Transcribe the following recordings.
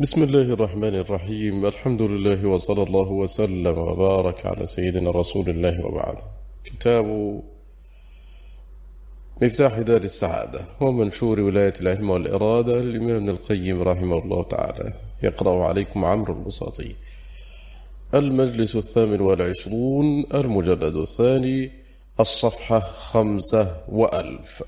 بسم الله الرحمن الرحيم. الحمد لله وصلى الله وسلم وبارك على سيدنا رسول الله وبعد. كتاب مفتاح دار السعادة. ومنشور ولاية العلم والإرادة للإمام ابن القيم رحمه الله تعالى. يقرأ عليكم عمرو البساطي. المجلس الثامن والعشرون المجلد الثاني الصفحة خمسة وألف.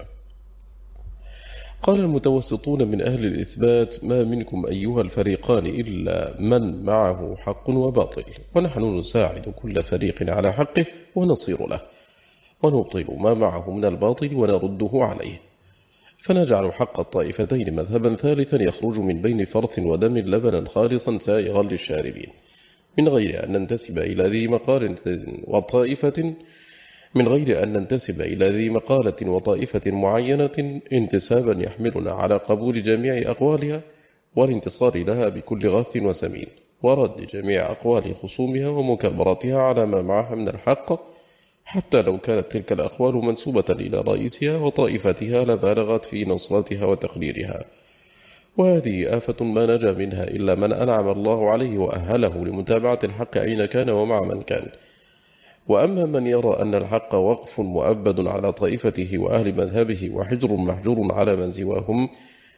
قال المتوسطون من أهل الإثبات ما منكم أيها الفريقان إلا من معه حق وباطل ونحن نساعد كل فريق على حقه ونصير له ونبطل ما معه من الباطل ونرده عليه فنجعل حق الطائفتين مذهبا ثالثا يخرج من بين فرث ودم لبنا خالصا سائغا للشاربين من غير أن ننتسب إلى ذي مقال وطائفة من غير أن ننتسب إلى ذي مقالة وطائفة معينة انتسابا يحملنا على قبول جميع أقوالها والانتصار لها بكل غث وسمين ورد جميع أقوال خصومها ومكابرتها على ما معها من الحق حتى لو كانت تلك الأقوال منسوبة إلى رئيسها وطائفتها لبالغت في نصرتها وتقريرها وهذه آفة ما نجا منها إلا من أنعم الله عليه وأهله لمتابعة الحق أين كان ومع من كان. وأما من يرى أن الحق وقف مؤبد على طائفته وأهل مذهبه وحجر محجور على من سواهم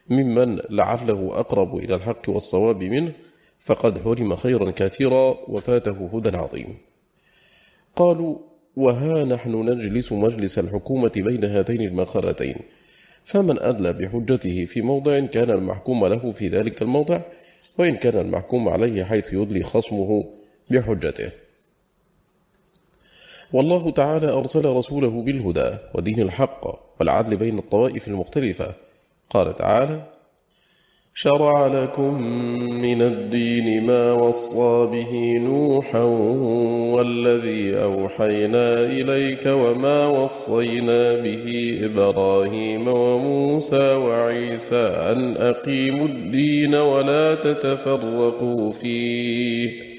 ممن لعله أقرب إلى الحق والصواب منه فقد حرم خيرا كثيرا وفاته هدى عظيم. قالوا وها نحن نجلس مجلس الحكومة بين هاتين المقالتين فمن أدلى بحجته في موضع كان المحكوم له في ذلك الموضع وإن كان المحكوم عليه حيث يدلي خصمه بحجته. والله تعالى أرسل رسوله بالهدى ودين الحق والعدل بين الطوائف المختلفة. قال تعالى شرع لكم من الدين ما وصى به نوحا والذي أوحينا إليك وما وصينا به إبراهيم وموسى وعيسى أن أقيموا الدين ولا تتفرقوا فيه.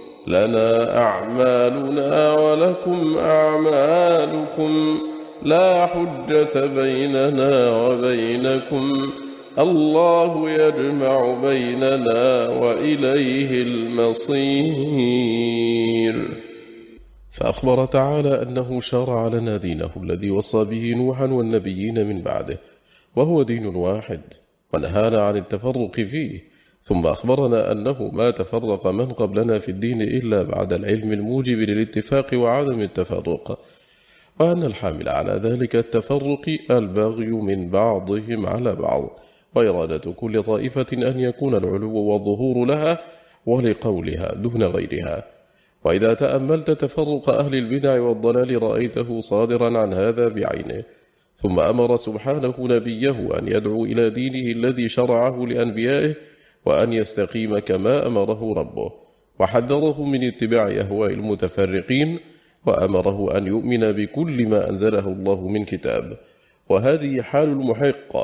لنا أعمالنا ولكم أعمالكم لا حجة بيننا وبينكم الله يجمع بيننا وإليه المصير. فأخبر تعالى أنه شرع لنا دينه الذي وصى به نوحا والنبيين من بعده وهو دين واحد ونهانا عن التفرق فيه. ثم أخبرنا أنه ما تفرق من قبلنا في الدين إلا بعد العلم الموجب للاتفاق وعدم التفرق وأن الحامل على ذلك التفرق البغي من بعضهم على بعض وإرادة كل طائفة أن يكون العلو والظهور لها ولقولها دون غيرها. وإذا تأملت تفرق أهل البدع والضلال رأيته صادرا عن هذا بعينه. ثم أمر سبحانه نبيه أن يدعو إلى دينه الذي شرعه لأنبيائه وأن يستقيم كما أمره ربه وحذره من اتباع أهواء المتفرقين وأمره أن يؤمن بكل ما أنزله الله من كتاب. وهذه حال المحق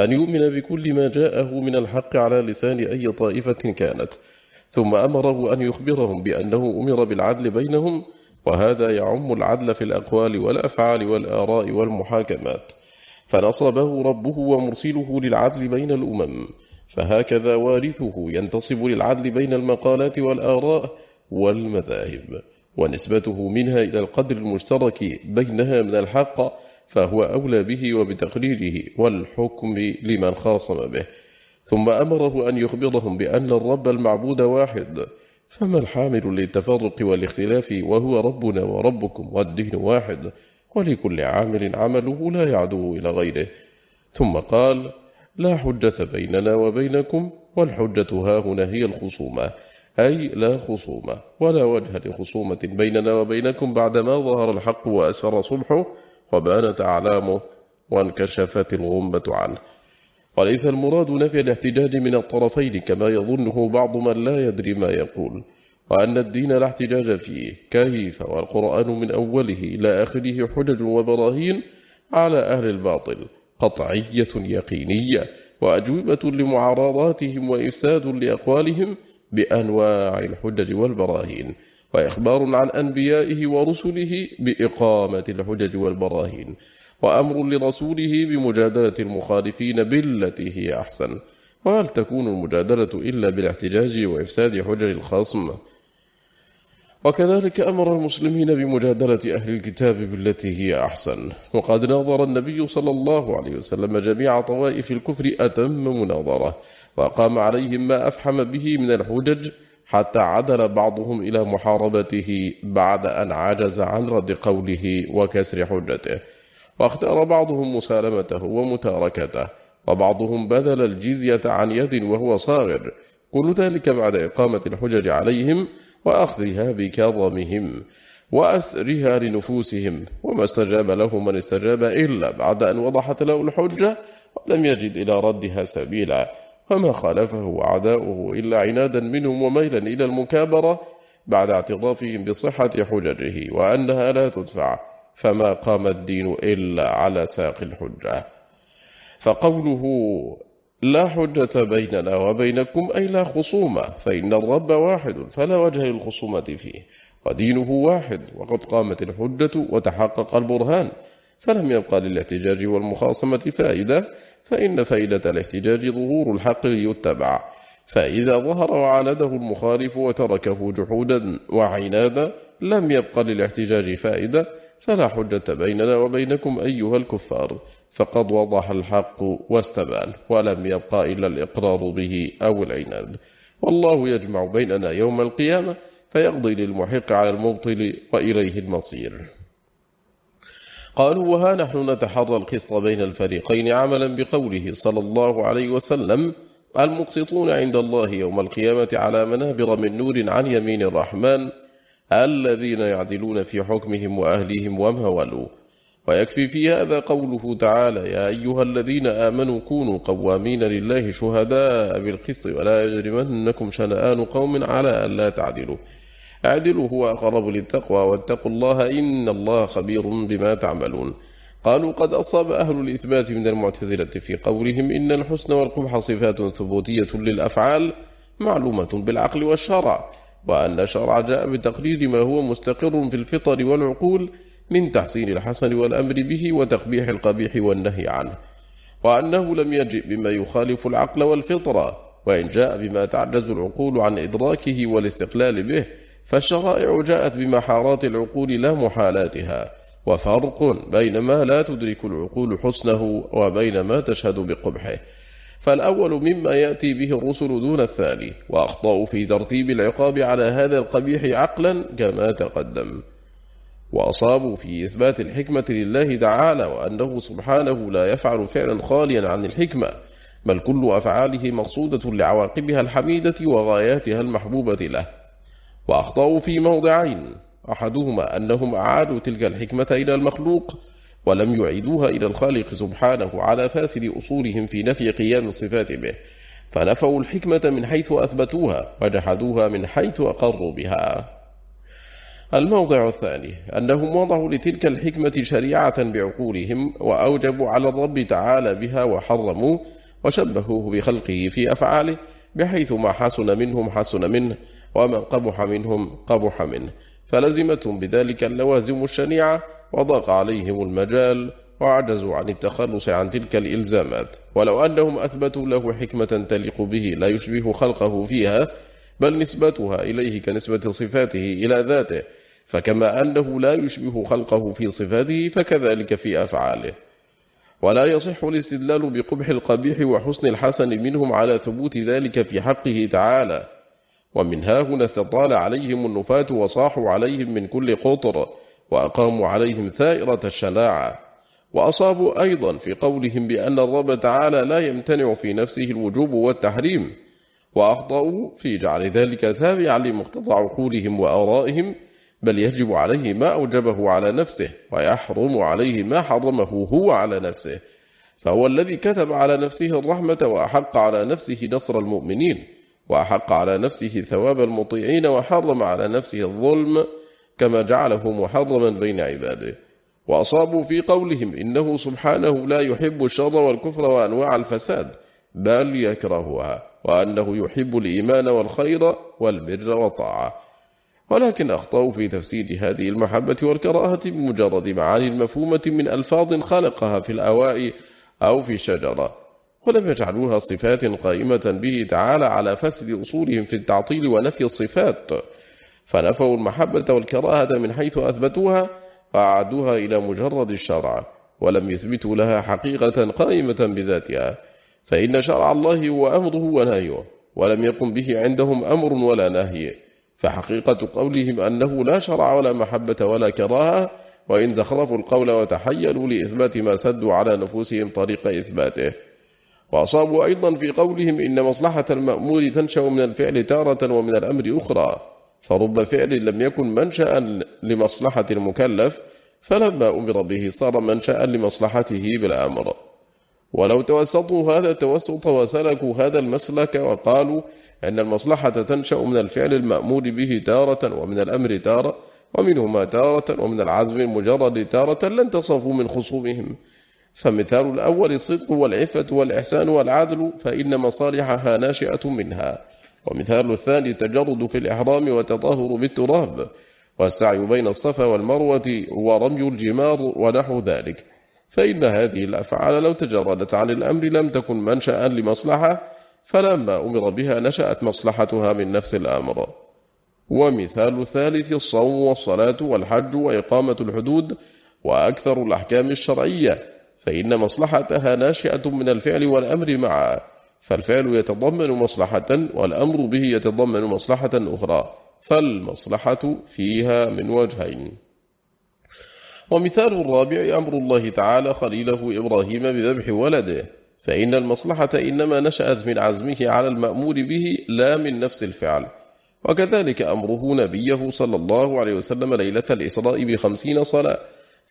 أن يؤمن بكل ما جاءه من الحق على لسان أي طائفة كانت. ثم أمره أن يخبرهم بأنه أمر بالعدل بينهم وهذا يعم العدل في الأقوال والأفعال والآراء والمحاكمات. فنصبه ربه ومرسله للعدل بين الأمم. فهكذا وارثه ينتصب للعدل بين المقالات والآراء والمذاهب ونسبته منها إلى القدر المشترك بينها من الحق فهو أولى به وبتقريره والحكم لمن خاصم به. ثم أمره أن يخبرهم بأن الرب المعبود واحد فما الحامل للتفرق والاختلاف وهو ربنا وربكم والدين واحد ولكل عامل عمله لا يعدو إلى غيره. ثم قال لا حجة بيننا وبينكم والحجة ها هنا هي الخصومة أي لا خصومة ولا وجه لخصومة بيننا وبينكم بعدما ظهر الحق وأسفر صبحه وبانت أعلامه وانكشفت الغمة عنه. وليس المراد نفي الاحتجاج من الطرفين كما يظنه بعض من لا يدري ما يقول وأن الدين لا احتجاج فيه. كيف؟ والقرآن من أوله إلى آخره حجج وبراهين على أهل الباطل. قطعية يقينية وأجوبة لمعارضاتهم وإفساد لأقوالهم بأنواع الحجج والبراهين وإخبار عن أنبيائه ورسله بإقامة الحجج والبراهين وأمر لرسوله بمجادلة المخالفين بالتي هي أحسن. وهل تكون المجادلة إلا بالاحتجاج وإفساد حجج الخصم؟ وكذلك أمر المسلمين بمجادلة أهل الكتاب بالتي هي أحسن. وقد ناظر النبي صلى الله عليه وسلم جميع طوائف الكفر أتم مناظرة وقام عليهم ما أفحم به من الحجج حتى عدل بعضهم إلى محاربته بعد أن عجز عن رد قوله وكسر حجته. واختار بعضهم مسالمته ومتاركته وبعضهم بذل الجزية عن يد وهو صاغر. كل ذلك بعد إقامة الحجج عليهم وأخذها بكظمهم وأسرها لنفوسهم وما استجاب له من استجاب إلا بعد أن وضحت له الحجة ولم يجد إلى ردها سبيلا. فما خالفه أعداؤه إلا عنادا منهم وميلا إلى المكابرة بعد اعترافهم بصحة حججه وأنها لا تدفع فما قام الدين إلا على ساق الحجة. فقوله لا حجة بيننا وبينكم أي لا خصومة فإن الرب واحد فلا وجه للخصومة فيه. ودينه واحد وقد قامت الحجة وتحقق البرهان. فلم يبقى للاحتجاج والمخاصمة فائدة فإن فائدة الاحتجاج ظهور الحق ليتبع. فإذا ظهر وعانده المخالف وتركه جحودا وعنادا لم يبق للاحتجاج فائدة فلا حجة بيننا وبينكم أيها الكفار. فقد وضح الحق واستبان ولم يبقى إلا الإقرار به أو العناد. والله يجمع بيننا يوم القيامة فيقضي للمحق على المبطل وإليه المصير. قالوا وها نحن نتحرى القسط بين الفريقين عملا بقوله صلى الله عليه وسلم المقسطون عند الله يوم القيامة على منابر من نور عن يمين الرحمن الذين يعدلون في حكمهم وأهلهم وما ولوا. ويكفي في هذا قوله تعالى يا أيها الذين آمنوا كونوا قوامين لله شهداء بالقسط ولا يجرمنكم شنآن قوم على أن لا تعدلوا. اعدلوا هو أقرب للتقوى واتقوا الله إن الله خبير بما تعملون. قالوا قد أصاب أهل الإثبات من المعتزلة في قولهم إن الحسن والقبح صفات ثبوتية للأفعال معلومة بالعقل والشرع. وأن الشرع جاء بتقرير ما هو مستقر في الفطر والعقول من تحسين الحسن والأمر به وتقبيح القبيح والنهي عنه وأنه لم يجئ بما يخالف العقل والفطرة وإن جاء بما تعجز العقول عن إدراكه والاستقلال به فالشرائع جاءت بمحارات العقول لا محالاتها وفرق بين ما لا تدرك العقول حسنه وبين ما تشهد بقبحه. فالأول مما يأتي به الرسل دون الثاني وأخطأوا في ترتيب العقاب على هذا القبيح عقلا كما تقدم. وأصابوا في إثبات الحكمة لله تعالى وأنه سبحانه لا يفعل فعلا خاليا عن الحكمة بل كل أفعاله مقصودة لعواقبها الحميدة وغاياتها المحبوبة له. وأخطأوا في موضعين أحدهما أنهم أعادوا تلك الحكمة إلى المخلوق ولم يعيدوها إلى الخالق سبحانه على فاسد أصولهم في نفي قيام الصفات به فنفوا الحكمة من حيث أثبتوها وجحدوها من حيث أقروا بها. الموضع الثاني أنهم وضعوا لتلك الحكمة شريعة بعقولهم وأوجبوا على الرب تعالى بها وحرموا وشبهوه بخلقه في أفعاله بحيث ما حسن منهم حسن منه ومن قبح منهم قبح منه. فلزمتهم بذلك اللوازم الشنيعة وضاق عليهم المجال وعجزوا عن التخلص عن تلك الإلزامات. ولو أنهم أثبتوا له حكمة تليق به لا يشبه خلقه فيها بل نسبتها إليه كنسبة صفاته إلى ذاته. فكما أنه لا يشبه خلقه في صفاته فكذلك في أفعاله. ولا يصح الاستدلال بقبح القبيح وحسن الحسن منهم على ثبوت ذلك في حقه تعالى. ومن ها هنا استطال عليهم النفاة وصاحوا عليهم من كل قطر. وأقاموا عليهم ثائرة الشناعة وأصابوا أيضا في قولهم بأن الرب تعالى لا يمتنع في نفسه الوجوب والتحريم وأخطأوا في جعل ذلك تابعا لمقتضى عقولهم وآرائهم بل يجب عليه ما أوجبه على نفسه ويحرم عليه ما حرمه هو على نفسه. فهو الذي كتب على نفسه الرحمة وأحق على نفسه نصر المؤمنين وأحق على نفسه ثواب المطيعين وحرم على نفسه الظلم كما جعله محرما بين عباده. وأصابوا في قولهم إنه سبحانه لا يحب الشر والكفر وأنواع الفساد بل يكرهها وأنه يحب الإيمان والخير والبر والطاعة. ولكن أخطأوا في تفسير هذه المحبة والكراهة بمجرد معاني المفهومة من ألفاظ خلقها في الأواء أو في الشجرة ولم يجعلوها صفات قائمة به تعالى على فسد أصولهم في التعطيل ونفي الصفات. فنفوا المحبة والكراهة من حيث أثبتوها وأعدوها إلى مجرد الشرع ولم يثبتوا لها حقيقة قائمة بذاتها. فإن شرع الله هو أمره ونهيه ولم يقم به عندهم أمر ولا نهي. فحقيقة قولهم أنه لا شرع ولا محبة ولا كراهة وإن زخرفوا القول وتحيلوا لإثبات ما سدوا على نفوسهم طريق إثباته. وأصابوا أيضا في قولهم إن مصلحة المأمور تنشأ من الفعل تارة ومن الأمر أخرى. فرب فعل لم يكن منشأ لمصلحة المكلف فلما أمر به صار منشأ لمصلحته بالأمر. ولو توسطوا هذا التوسط وسلكوا هذا المسلك وقالوا أن المصلحة تنشأ من الفعل المأمور به تارة ومن الأمر تارة ومنهما تارة ومن العزم المجرد تارة لن تصفوا من خصومهم. فمثال الأول الصدق والعفة والإحسان والعدل فإن مصالحها ناشئة منها. ومثال الثاني التجرد في الإحرام وتطهر بالتراب والسعي بين الصفا والمروة ورمي الجمار ونحو ذلك. فإن هذه الأفعال لو تجردت عن الأمر لم تكن منشأ لمصلحة فلما أمر بها نشأت مصلحتها من نفس الأمر. ومثال الثالث الصوم والصلاة والحج وإقامة الحدود وأكثر الأحكام الشرعية فإن مصلحتها ناشئة من الفعل والأمر معا. فالفعل يتضمن مصلحة والأمر به يتضمن مصلحة أخرى فالمصلحة فيها من وجهين. ومثال الرابع أمر الله تعالى خليله إبراهيم بذبح ولده فإن المصلحة إنما نشأت من عزمه على المأمور به لا من نفس الفعل. وكذلك أمره نبيه صلى الله عليه وسلم ليلة الإسراء بخمسين صلاة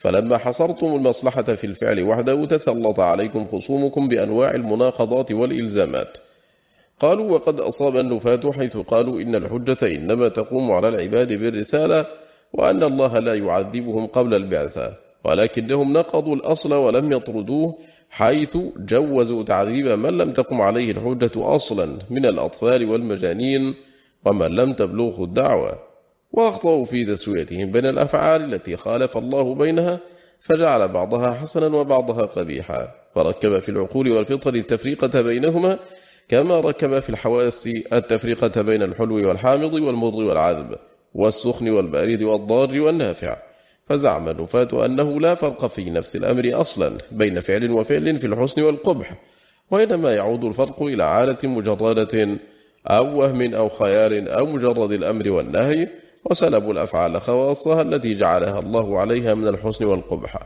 فلما حصرتم المصلحة في الفعل وحده تسلط عليكم خصومكم بأنواع المناقضات والإلزامات. قالوا وقد أصاب النفاة حيث قالوا إن الحجة إنما تقوم على العباد بالرسالة وأن الله لا يعذبهم قبل البعثة ولكنهم نقضوا الأصل ولم يطردوه حيث جوزوا تعذيب من لم تقم عليه الحجة أصلا من الأطفال والمجانين ومن لم تبلغه الدعوة. وأخطأوا في تسويتهم بين الأفعال التي خالف الله بينها فجعل بعضها حسنا وبعضها قبيحا. فركب في العقول والفطر التفريقة بينهما كما ركب في الحواس التفريقة بين الحلو والحامض والمضر والعذب والسخن والبارد والضار والنافع. فزعم النفاة أنه لا فرق في نفس الأمر أصلا بين فعل وفعل في الحسن والقبح وإنما يعود الفرق إلى عالة مجردة أو وهم أو خيال أو مجرد الأمر والنهي وسلبوا الأفعال خواصها التي جعلها الله عليها من الحسن والقبح.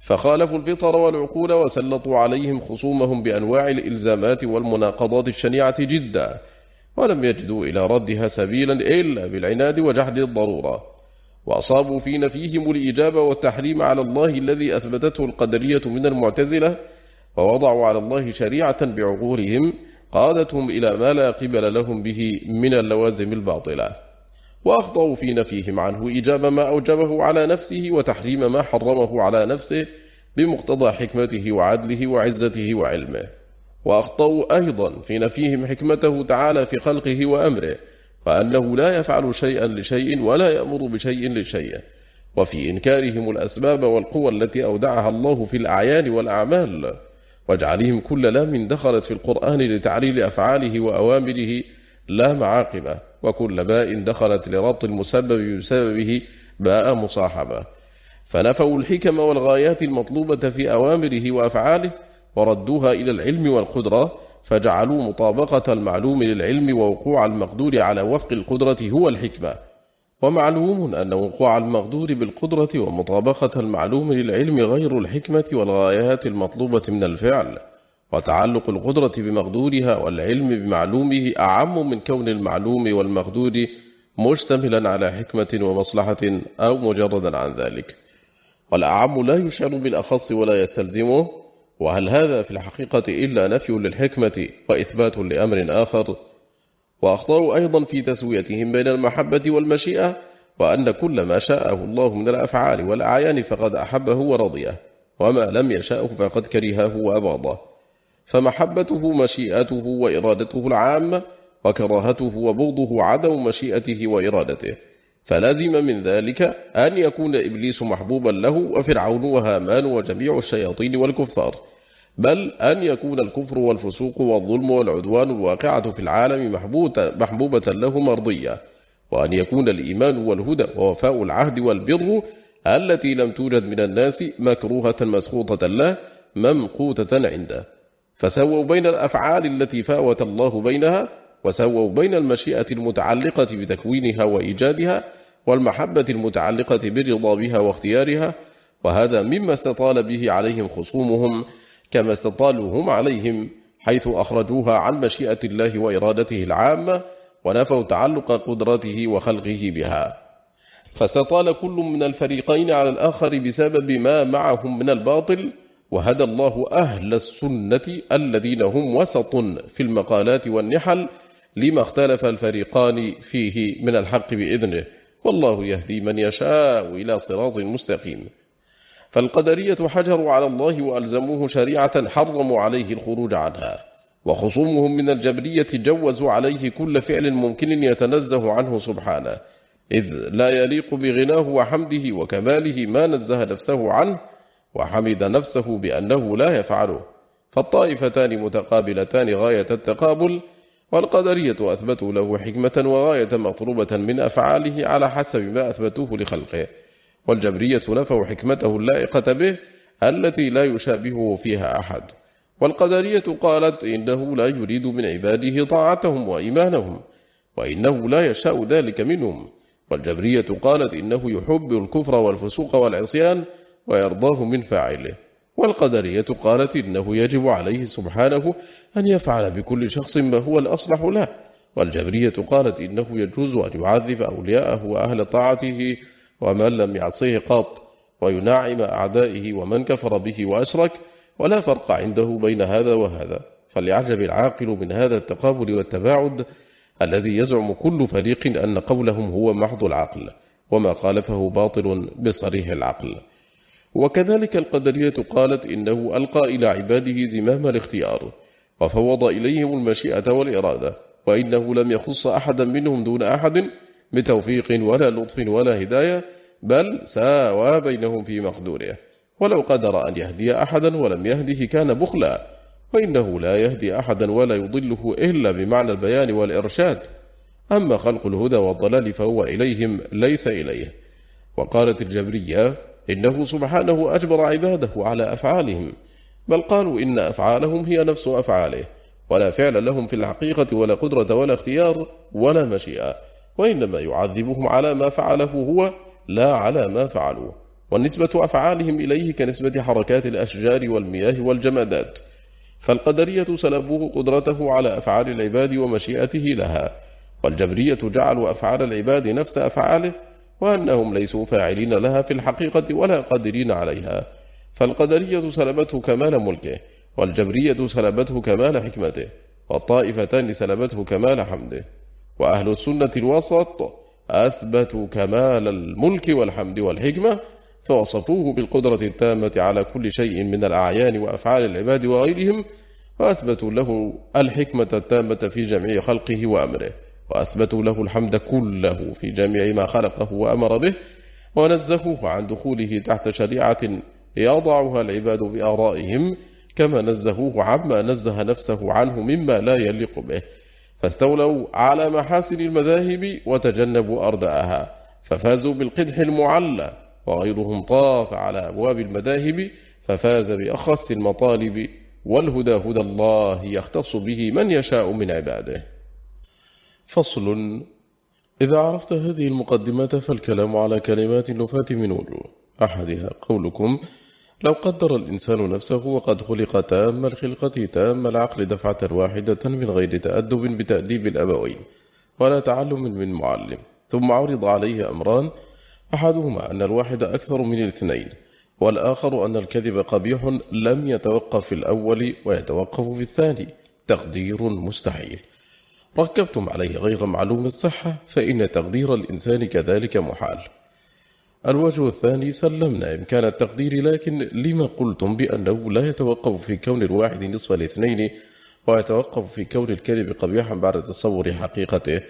فخالفوا الفطر والعقول وسلطوا عليهم خصومهم بأنواع الإلزامات والمناقضات الشنيعة جدا ولم يجدوا إلى ردها سبيلا إلا بالعناد وجحد الضرورة. وأصابوا في نفيهم الإجابة والتحريم على الله الذي أثبتته القدرية من المعتزلة ووضعوا على الله شريعة بعقولهم قادتهم إلى ما لا قبل لهم به من اللوازم الباطلة. وأخطأوا في نفيهم عنه إجابة ما أوجبه على نفسه وتحريم ما حرمه على نفسه بمقتضى حكمته وعدله وعزته وعلمه. وأخطأوا أيضا في نفيهم حكمته تعالى في خلقه وأمره وأنه لا يفعل شيئا لشيء ولا يأمر بشيء لشيء. وفي إنكارهم الأسباب والقوى التي أودعها الله في الأعيان والأعمال. واجعلهم كل لام دخلت في القرآن لتعليل أفعاله وأوامره لا معاقبة وكل باء دخلت لربط المسبب بسببه باء مصاحبة. فنفوا الحكم والغايات المطلوبة في أوامره وأفعاله وردوها إلى العلم والقدرة فجعلوا مطابقة المعلوم للعلم ووقوع المقدور على وفق القدرة هو الحكمة. ومعلوم أن وقوع المقدور بالقدرة ومطابقة المعلوم للعلم غير الحكمة والغايات المطلوبة من الفعل. وتعلق القدرة بمقدورها والعلم بمعلومه أعم من كون المعلوم والمقدور مشتملا على حكمة ومصلحة أو مجردا عن ذلك. والأعم لا يشعر بالأخص ولا يستلزمه وهل هذا في الحقيقة إلا نفي للحكمة وإثبات لأمر آخر؟ وأخطأوا أيضا في تسويتهم بين المحبة والمشيئة وأن كل ما شاءه الله من الأفعال والأعيان فقد أحبه ورضيه وما لم يشاءه فقد كرهه وأبغضه فمحبته مشيئته وإرادته العامة وكراهته وبغضه عدم مشيئته وإرادته. فلازم من ذلك أن يكون إبليس محبوبا له وفرعون وهامان وجميع الشياطين والكفار. بل أن يكون الكفر والفسوق والظلم والعدوان الواقعة في العالم محبوبة له مرضية وأن يكون الإيمان والهدى ووفاء العهد والبر التي لم توجد من الناس مكروهة مسخوطة له ممقوتة عنده. فسووا بين الأفعال التي فاوت الله بينها وسووا بين المشيئة المتعلقة بتكوينها وإيجادها والمحبة المتعلقة بالرضا بها واختيارها وهذا مما استطال به عليهم خصومهم كما استطالوا هم عليهم حيث أخرجوها عن مشيئة الله وإرادته العامة ونفوا تعلق قدرته وخلقه بها. فاستطال كل من الفريقين على الآخر بسبب ما معهم من الباطل وهدى الله أهل السنة الذين هم وسط في المقالات والنحل لما اختلف الفريقان فيه من الحق بإذنه. والله يهدي من يشاء إلى صراط مستقيم. فالقدرية حجروا على الله وألزموه شريعة حرموا عليه الخروج عنها. وخصومهم من الجبرية جوزوا عليه كل فعل ممكن يتنزه عنه سبحانه. إذ لا يليق بغناه وحمده وكماله ما نزه نفسه عنه وحمد نفسه بأنه لا يفعله فالطائفتان متقابلتان غاية التقابل والقدرية أثبتوا له حكمة وغاية مطلوبة من أفعاله على حسب ما أثبتوه لخلقه. والجبرية نفوا حكمته اللائقة به التي لا يشابهه فيها أحد. والقدرية قالت إنه لا يريد من عباده طاعتهم وإيمانهم وإنه لا يشاء ذلك منهم. والجبرية قالت إنه يحب الكفر والفسوق والعصيان ويرضاه من فاعله. والقدرية قالت إنه يجب عليه سبحانه أن يفعل بكل شخص ما هو الأصلح له. والجبرية قالت إنه يجوز أن يعذب أولياءه وأهل طاعته ومن لم يعصيه قط وينعم أعدائه ومن كفر به وأشرك ولا فرق عنده بين هذا وهذا. فليعجب العاقل من هذا التقابل والتباعد الذي يزعم كل فريق أن قولهم هو محض العقل وما خالفه باطل بصريح العقل. وكذلك القدرية قالت إنه ألقى إلى عباده زمام الاختيار وفوض إليهم المشيئة والإرادة وإنه لم يخص أحدا منهم دون أحد بتوفيق ولا لطف ولا هداية بل ساوى بينهم في مقدوره. ولو قدر أن يهدي أحدا ولم يهده كان بخلا وإنه لا يهدي أحدا ولا يضله إلا بمعنى البيان والإرشاد. أما خلق الهدى والضلال فهو إليهم ليس إليه. وقالت الجبرية إنه سبحانه أجبر عباده على أفعالهم بل قالوا إن أفعالهم هي نفس أفعاله ولا فعل لهم في الحقيقة ولا قدرة ولا اختيار ولا مشيئة وإنما يعذبهم على ما فعله هو لا على ما فعلوا والنسبة أفعالهم إليه كنسبة حركات الأشجار والمياه والجمادات فالقدرية سلبوه قدرته على أفعال العباد ومشيئته لها والجبرية جعلوا أفعال العباد نفس أفعاله وأنهم ليسوا فاعلين لها في الحقيقة ولا قادرين عليها. فالقدرية سلبته كمال ملكه والجبرية سلبته كمال حكمته والطائفتان سلبته كمال حمده. وأهل السنة الوسط أثبتوا كمال الملك والحمد والحكمة فوصفوه بالقدرة التامة على كل شيء من الأعيان وأفعال العباد وغيرهم وأثبتوا له الحكمة التامة في جميع خلقه وأمره. وأثبتوا له الحمد كله في جميع ما خلقه وأمر به ونزهوه عن دخوله تحت شريعة يضعها العباد بآرائهم كما نزهوه عما نزه نفسه عنه مما لا يليق به. فاستولوا على محاسن المذاهب وتجنبوا أرداءها ففازوا بالقدح المعلى وغيرهم طاف على أبواب المذاهب ففاز بأخص المطالب والهدى هدى الله يختص به من يشاء من عباده. فصل. إذا عرفت هذه المقدمات فالكلام على كلمات النفاة من وجوه أحدها. قولكم لو قدر الإنسان نفسه وقد خلق تام الخلقة تام العقل دفعة واحدة من غير تأدب بتأديب الأبوين ولا تعلم من معلم ثم عرض عليه أمران أحدهما أن الواحد أكثر من الاثنين والآخر أن الكذب قبيح لم يتوقف في الأول ويتوقف في الثاني. تقدير مستحيل. ركبتم عليه غير معلوم الصحة فإن تقدير الإنسان كذلك محال الوجه الثاني سلمنا إمكان التقدير لكن لما قلتم بأنه لا يتوقف في كون الواحد نصف الاثنين ويتوقف في كون الكذب قبيحا بعد تصور حقيقته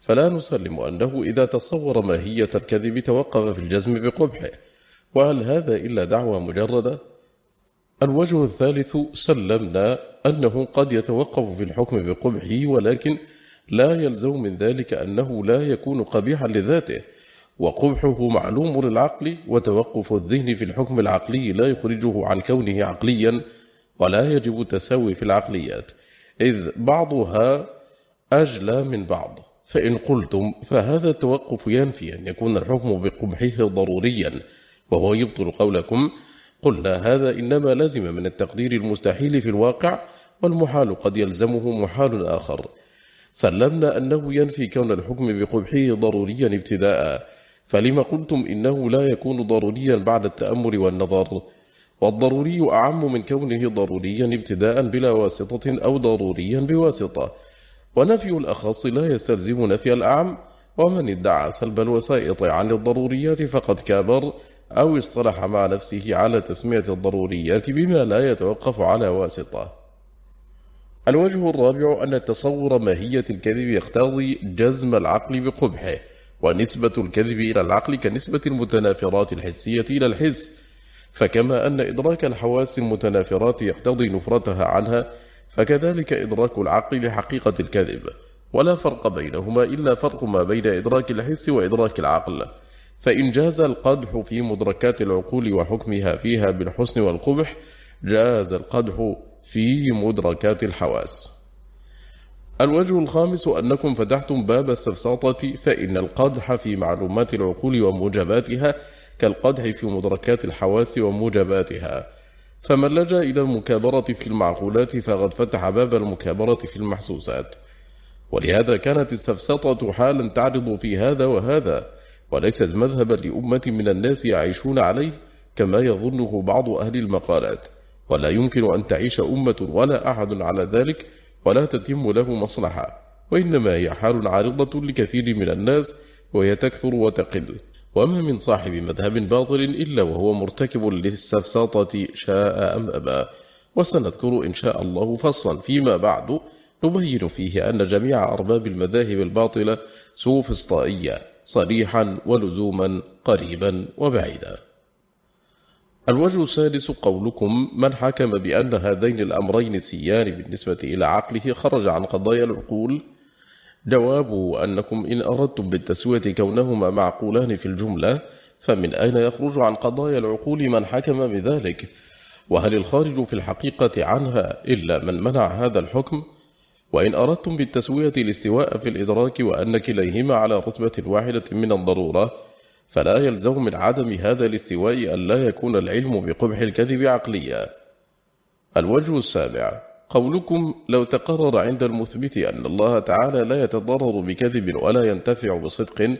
فلا نسلم أنه إذا تصور ماهية الكذب توقف في الجزم بقبحه وهل هذا إلا دعوة مجردة؟ الوجه الثالث سلمنا أنه قد يتوقف في الحكم بقبحه ولكن لا يلزم من ذلك أنه لا يكون قبيحا لذاته. وقبحه معلوم للعقل وتوقف الذهن في الحكم العقلي لا يخرجه عن كونه عقليا ولا يجب التساوي في العقليات. إذ بعضها أجلى من بعض فإن قلتم فهذا التوقف ينفي أن يكون الحكم بقبحه ضروريا. وهو يبطل قولكم قلنا هذا إنما لازم من التقدير المستحيل في الواقع والمحال قد يلزمه محال آخر. سلمنا أنه ينفي كون الحكم بقبحه ضروريا ابتداء. فلما قلتم إنه لا يكون ضروريا بعد التأمل والنظر؟ والضروري أعم من كونه ضروريا ابتداء بلا واسطة أو ضروريا بواسطة. ونفي الأخص لا يستلزم نفي الأعم ومن ادعى سلب الوسائط عن الضروريات فقد كابر. أو اصطلح مع نفسه على تسمية الضروريات بما لا يتوقف على واسطة. الوجه الرابع أن تصور ماهية الكذب يقتضي جزم العقل بقبحه ونسبة الكذب إلى العقل كنسبة المتنافرات الحسية إلى الحس. فكما أن إدراك الحواس المتنافرات يقتضي نفرتها عنها فكذلك إدراك العقل لحقيقة الكذب. ولا فرق بينهما إلا فرق ما بين إدراك الحس وإدراك العقل. فإن جاز القدح في مدركات العقول وحكمها فيها بالحسن والقبح جاز القدح في مدركات الحواس. الوجه الخامس أنكم فتحتم باب السفساطة فإن القدح في معلومات العقول وموجباتها كالقدح في مدركات الحواس وموجباتها. فمن لجأ إلى المكابرة في المعقولات فقد فتح باب المكابرة في المحسوسات. ولهذا كانت السفسطة حالا تعرض في هذا وهذا. وليست مذهبا لأمة من الناس يعيشون عليه كما يظنه بعض أهل المقالات. ولا يمكن أن تعيش أمة ولا أحد على ذلك ولا تتم له مصلحة وإنما هي حال عارضة لكثير من الناس وهي تكثر وتقل. وما من صاحب مذهب باطل إلا وهو مرتكب للسفساطة شاء أم أبا وسنذكر إن شاء الله فصلا فيما بعد نبين فيه أن جميع أرباب المذاهب الباطلة سوفسطائية صريحا ولزوما قريبا وبعيدا. الوجه السادس قولكم من حكم بأن هذين الأمرين سيان بالنسبة إلى عقله خرج عن قضايا العقول. جوابه أنكم إن أردتم بالتسوية كونهما معقولان في الجملة فمن أين يخرج عن قضايا العقول من حكم بذلك؟ وهل الخارج في الحقيقة عنها إلا من منع هذا الحكم؟ وإن أردتم بالتسوية الاستواء في الإدراك وأن كليهما على رتبة واحدة من الضرورة فلا يلزم من عدم هذا الاستواء أن لا يكون العلم بقبح الكذب عقليا. الوجه السابع. قولكم لو تقرر عند المثبت أن الله تعالى لا يتضرر بكذب ولا ينتفع بصدق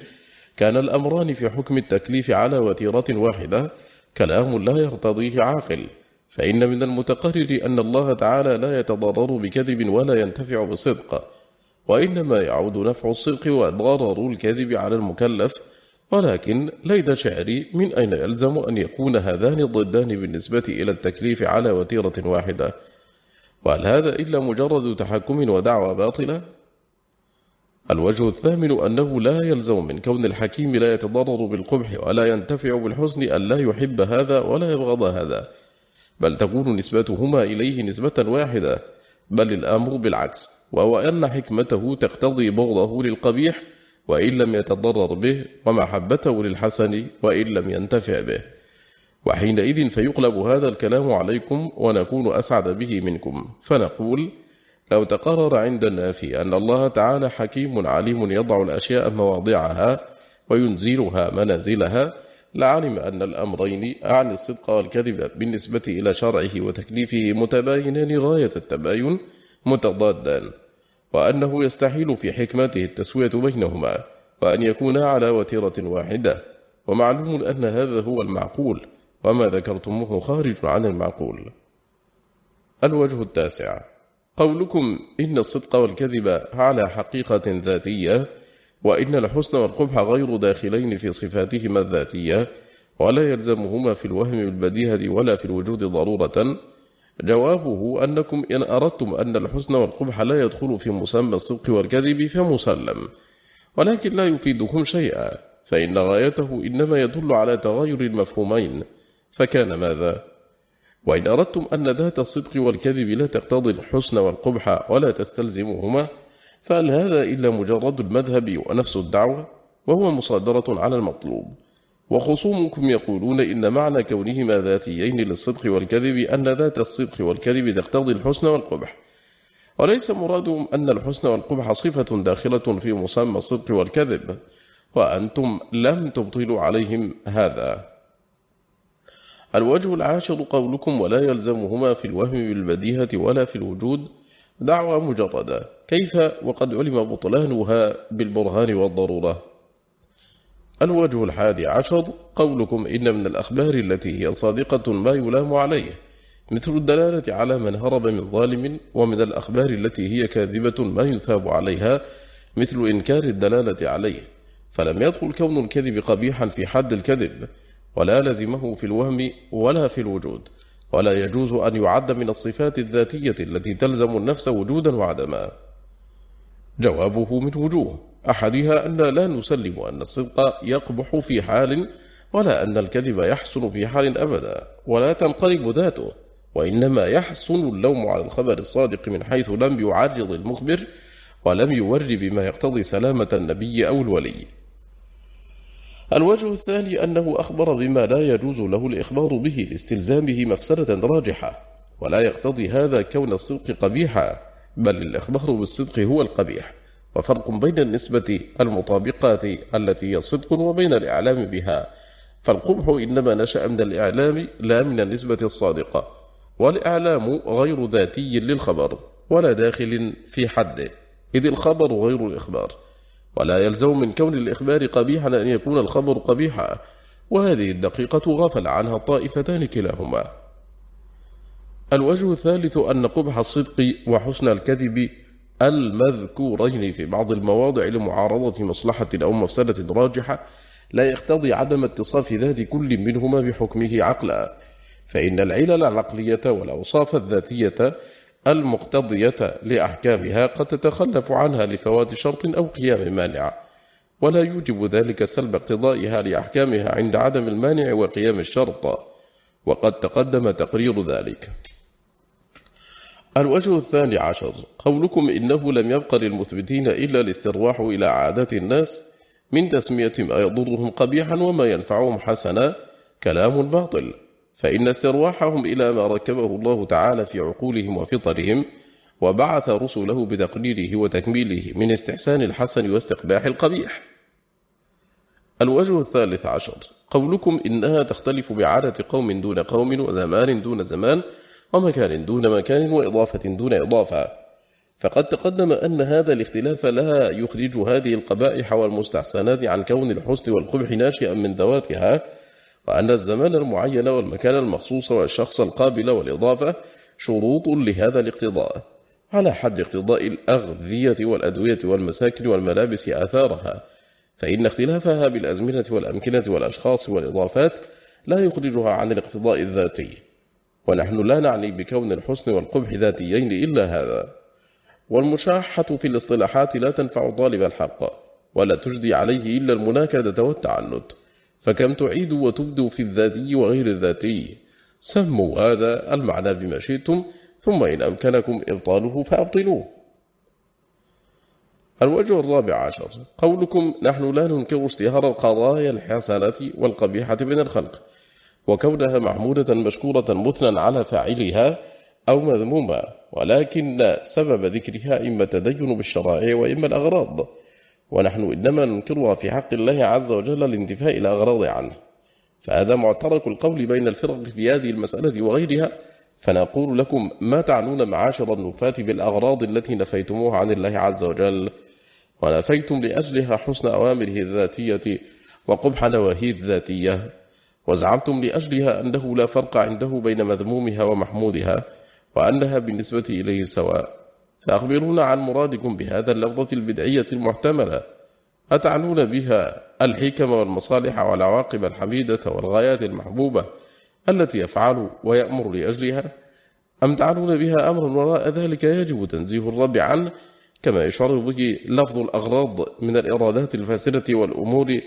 كان الأمران في حكم التكليف على وتيرة واحدة كلام لا يرتضيه عاقل. فإن من المتقرر أن الله تعالى لا يتضرر بكذب ولا ينتفع بصدق وإنما يعود نفع الصدق وضرر الكذب على المكلف ولكن ليد شعري من أين يلزم أن يكون هذان الضدان بالنسبة إلى التكليف على وتيرة واحدة وهل هذا إلا مجرد تحكم ودعوى باطلة؟ الوجه الثامن أنه لا يلزم من كون الحكيم لا يتضرر بالقبح ولا ينتفع بالحسن أن لا يحب هذا ولا يبغض هذا بل تكون نسبتهما إليه نسبة واحدة بل الأمر بالعكس وهو أن حكمته تقتضي بغضه للقبيح وإن لم يتضرر به ومحبته للحسن وإن لم ينتفع به. وحينئذ فيقلب هذا الكلام عليكم ونكون أسعد به منكم. فنقول لو تقرر عند النافي أن الله تعالى حكيم عليم يضع الأشياء مواضعها وينزلها منازلها لعلم أن الأمرين أعني الصدق والكذب بالنسبة إلى شرعه وتكليفه متباينان غاية التباين متضادان وأنه يستحيل في حكمته التسوية بينهما وأن يكونا على وتيرة واحدة ومعلوم أن هذا هو المعقول وما ذكرتموه خارج عن المعقول. الوجه التاسع قولكم إن الصدق والكذب على حقيقة ذاتية وإن الحسن والقبح غير داخلين في صفاتهما الذاتية ولا يلزمهما في الوهم بالبديهة ولا في الوجود ضرورة جوابه أنكم إن أردتم أن الحسن والقبح لا يدخل في مسمى الصدق والكذب فمسلم ولكن لا يفيدكم شيئا فإن غايته إنما يدل على تغير المفهومين فكان ماذا؟ وإن أردتم أن ذات الصدق والكذب لا تقتضي الحسن والقبح ولا تستلزمهما فهل هذا إلا مجرد المذهب ونفس الدعوة؟ وهو مصادرة على المطلوب. وخصومكم يقولون إن معنى كونهما ذاتيين للصدق والكذب أن ذات الصدق والكذب تقتضي الحسن والقبح. وليس مرادهم أن الحسن والقبح صفة داخلة في مسمى الصدق والكذب. وأنتم لم تبطلوا عليهم هذا. الوجه العاشر قولكم ولا يلزمهما في الوهم بالبديهة ولا في الوجود دعوة مجردة. كيف وقد علم بطلانها بالبرهان والضرورة؟ الوجه الحادي عشر قولكم إن من الأخبار التي هي صادقة ما يلام عليه مثل الدلالة على من هرب من ظالم ومن الأخبار التي هي كاذبة ما يثاب عليها مثل إنكار الدلالة عليه. فلم يدخل كون الكذب قبيحا في حد الكذب ولا لزمه في الوهم ولا في الوجود. ولا يجوز أن يعد من الصفات الذاتية التي تلزم النفس وجودا وعدما. جوابه من وجوه أحدها أن لا نسلم أن الصدق يقبح في حال ولا أن الكذب يحسن في حال أبدا ولا تنقلب ذاته وإنما يحسن اللوم على الخبر الصادق من حيث لم يعرض المخبر ولم يور بما يقتضي سلامة النبي أو الولي. الوجه الثاني أنه أخبر بما لا يجوز له الإخبار به لاستلزامه مفسدة راجحة ولا يقتضي هذا كون الصدق قبيحا بل الإخبار بالصدق هو القبيح. وفرق بين النسبة المطابقات التي هي صدق وبين الإعلام بها. فالقبح إنما نشأ من الإعلام لا من النسبة الصادقة. والإعلام غير ذاتي للخبر ولا داخل في حده. إذ الخبر غير الإخبار. ولا يلزم من كون الإخبار قبيحا أن يكون الخبر قبيحا. وهذه الدقيقة غفل عنها الطائفتان كلاهما. الوجه الثالث أن قبح الصدق وحسن الكذب المذكورين في بعض المواضع لمعارضة مصلحة أو مفسدة راجحة لا يقتضي عدم اتصاف ذات كل منهما بحكمه عقلا. فإن العلل العقلية والأوصاف الذاتية المقتضية لأحكامها قد تتخلف عنها لفوات شرط أو قيام مانع ولا يوجب ذلك سلب اقتضائها لأحكامها عند عدم المانع وقيام الشرط وقد تقدم تقرير ذلك. الوجه الثاني عشر قولكم إنه لم يبق للمثبتين إلا الاسترواح إلى عادات الناس من تسمية ما يضرهم قبيحا وما ينفعهم حسنا كلام باطل. فإن استرواحهم إلى ما ركبه الله تعالى في عقولهم وفطرهم وبعث رسله بتقريره وتكميله من استحسان الحسن واستقباح القبيح. الوجه الثالث عشر. قولكم إنها تختلف بعادة قوم دون قوم وزمان دون زمان ومكان دون مكان وإضافة دون إضافة. فقد تقدم أن هذا الاختلاف لا يخرج هذه القبائح والمستحسنات عن كون الحسن والقبح ناشئا من ذواتها وأن الزمان المعين والمكان المخصوص والشخص القابل والإضافة شروط لهذا الاقتضاء على حد اقتضاء الأغذية والأدوية والمساكن والملابس آثارها فإن اختلافها بالأزمنة والأمكنة والأشخاص والإضافات لا يخرجها عن الاقتضاء الذاتي ونحن لا نعني بكون الحسن والقبح ذاتيين إلا هذا. والمشاحة في الاصطلاحات لا تنفع طالب الحق ولا تجدي عليه إلا المناكدة والتعنت. فكم تعيد وتبدو في الذاتي وغير الذاتي. سموا هذا المعنى بما شئتم ثم إن أمكنكم إبطاله فأبطلوه. الوجه الرابع عشر. قولكم نحن لا ننكر اشتهار القضايا الحسنة والقبيحة من الخلق وكونها محمودة مشكورة مثنى على فاعلها أو مذمومة ولكن سبب ذكرها إما التدين بالشرائع وإما الأغراض. ونحن إنما ننكرها في حق الله عز وجل لانتفاء الأغراض عنه. فهذا معترك القول بين الفرق في هذه المسألة وغيرها فنقول لكم ما تعنون معاشر النفاة بالأغراض التي نفيتموها عن الله عز وجل؟ ونفيتم لأجلها حسن أوامره الذاتية وقبح نواهيه الذاتية. وزعمتم لأجلها أنه لا فرق عنده بين مذمومها ومحمودها وأنها بالنسبة إليه سواء. فأخبرونا عن مرادكم بهذا اللفظة البدعية المحتملة. أتعنون بها الحكم والمصالح والعواقب الحميدة والغايات المحبوبة التي يفعل ويأمر لأجلها؟ أم تعنون بها أمرا وراء ذلك يجب تنزيه الرب عنه كما يشعر به لفظ الأغراض من الإرادات الفاسدة والأمور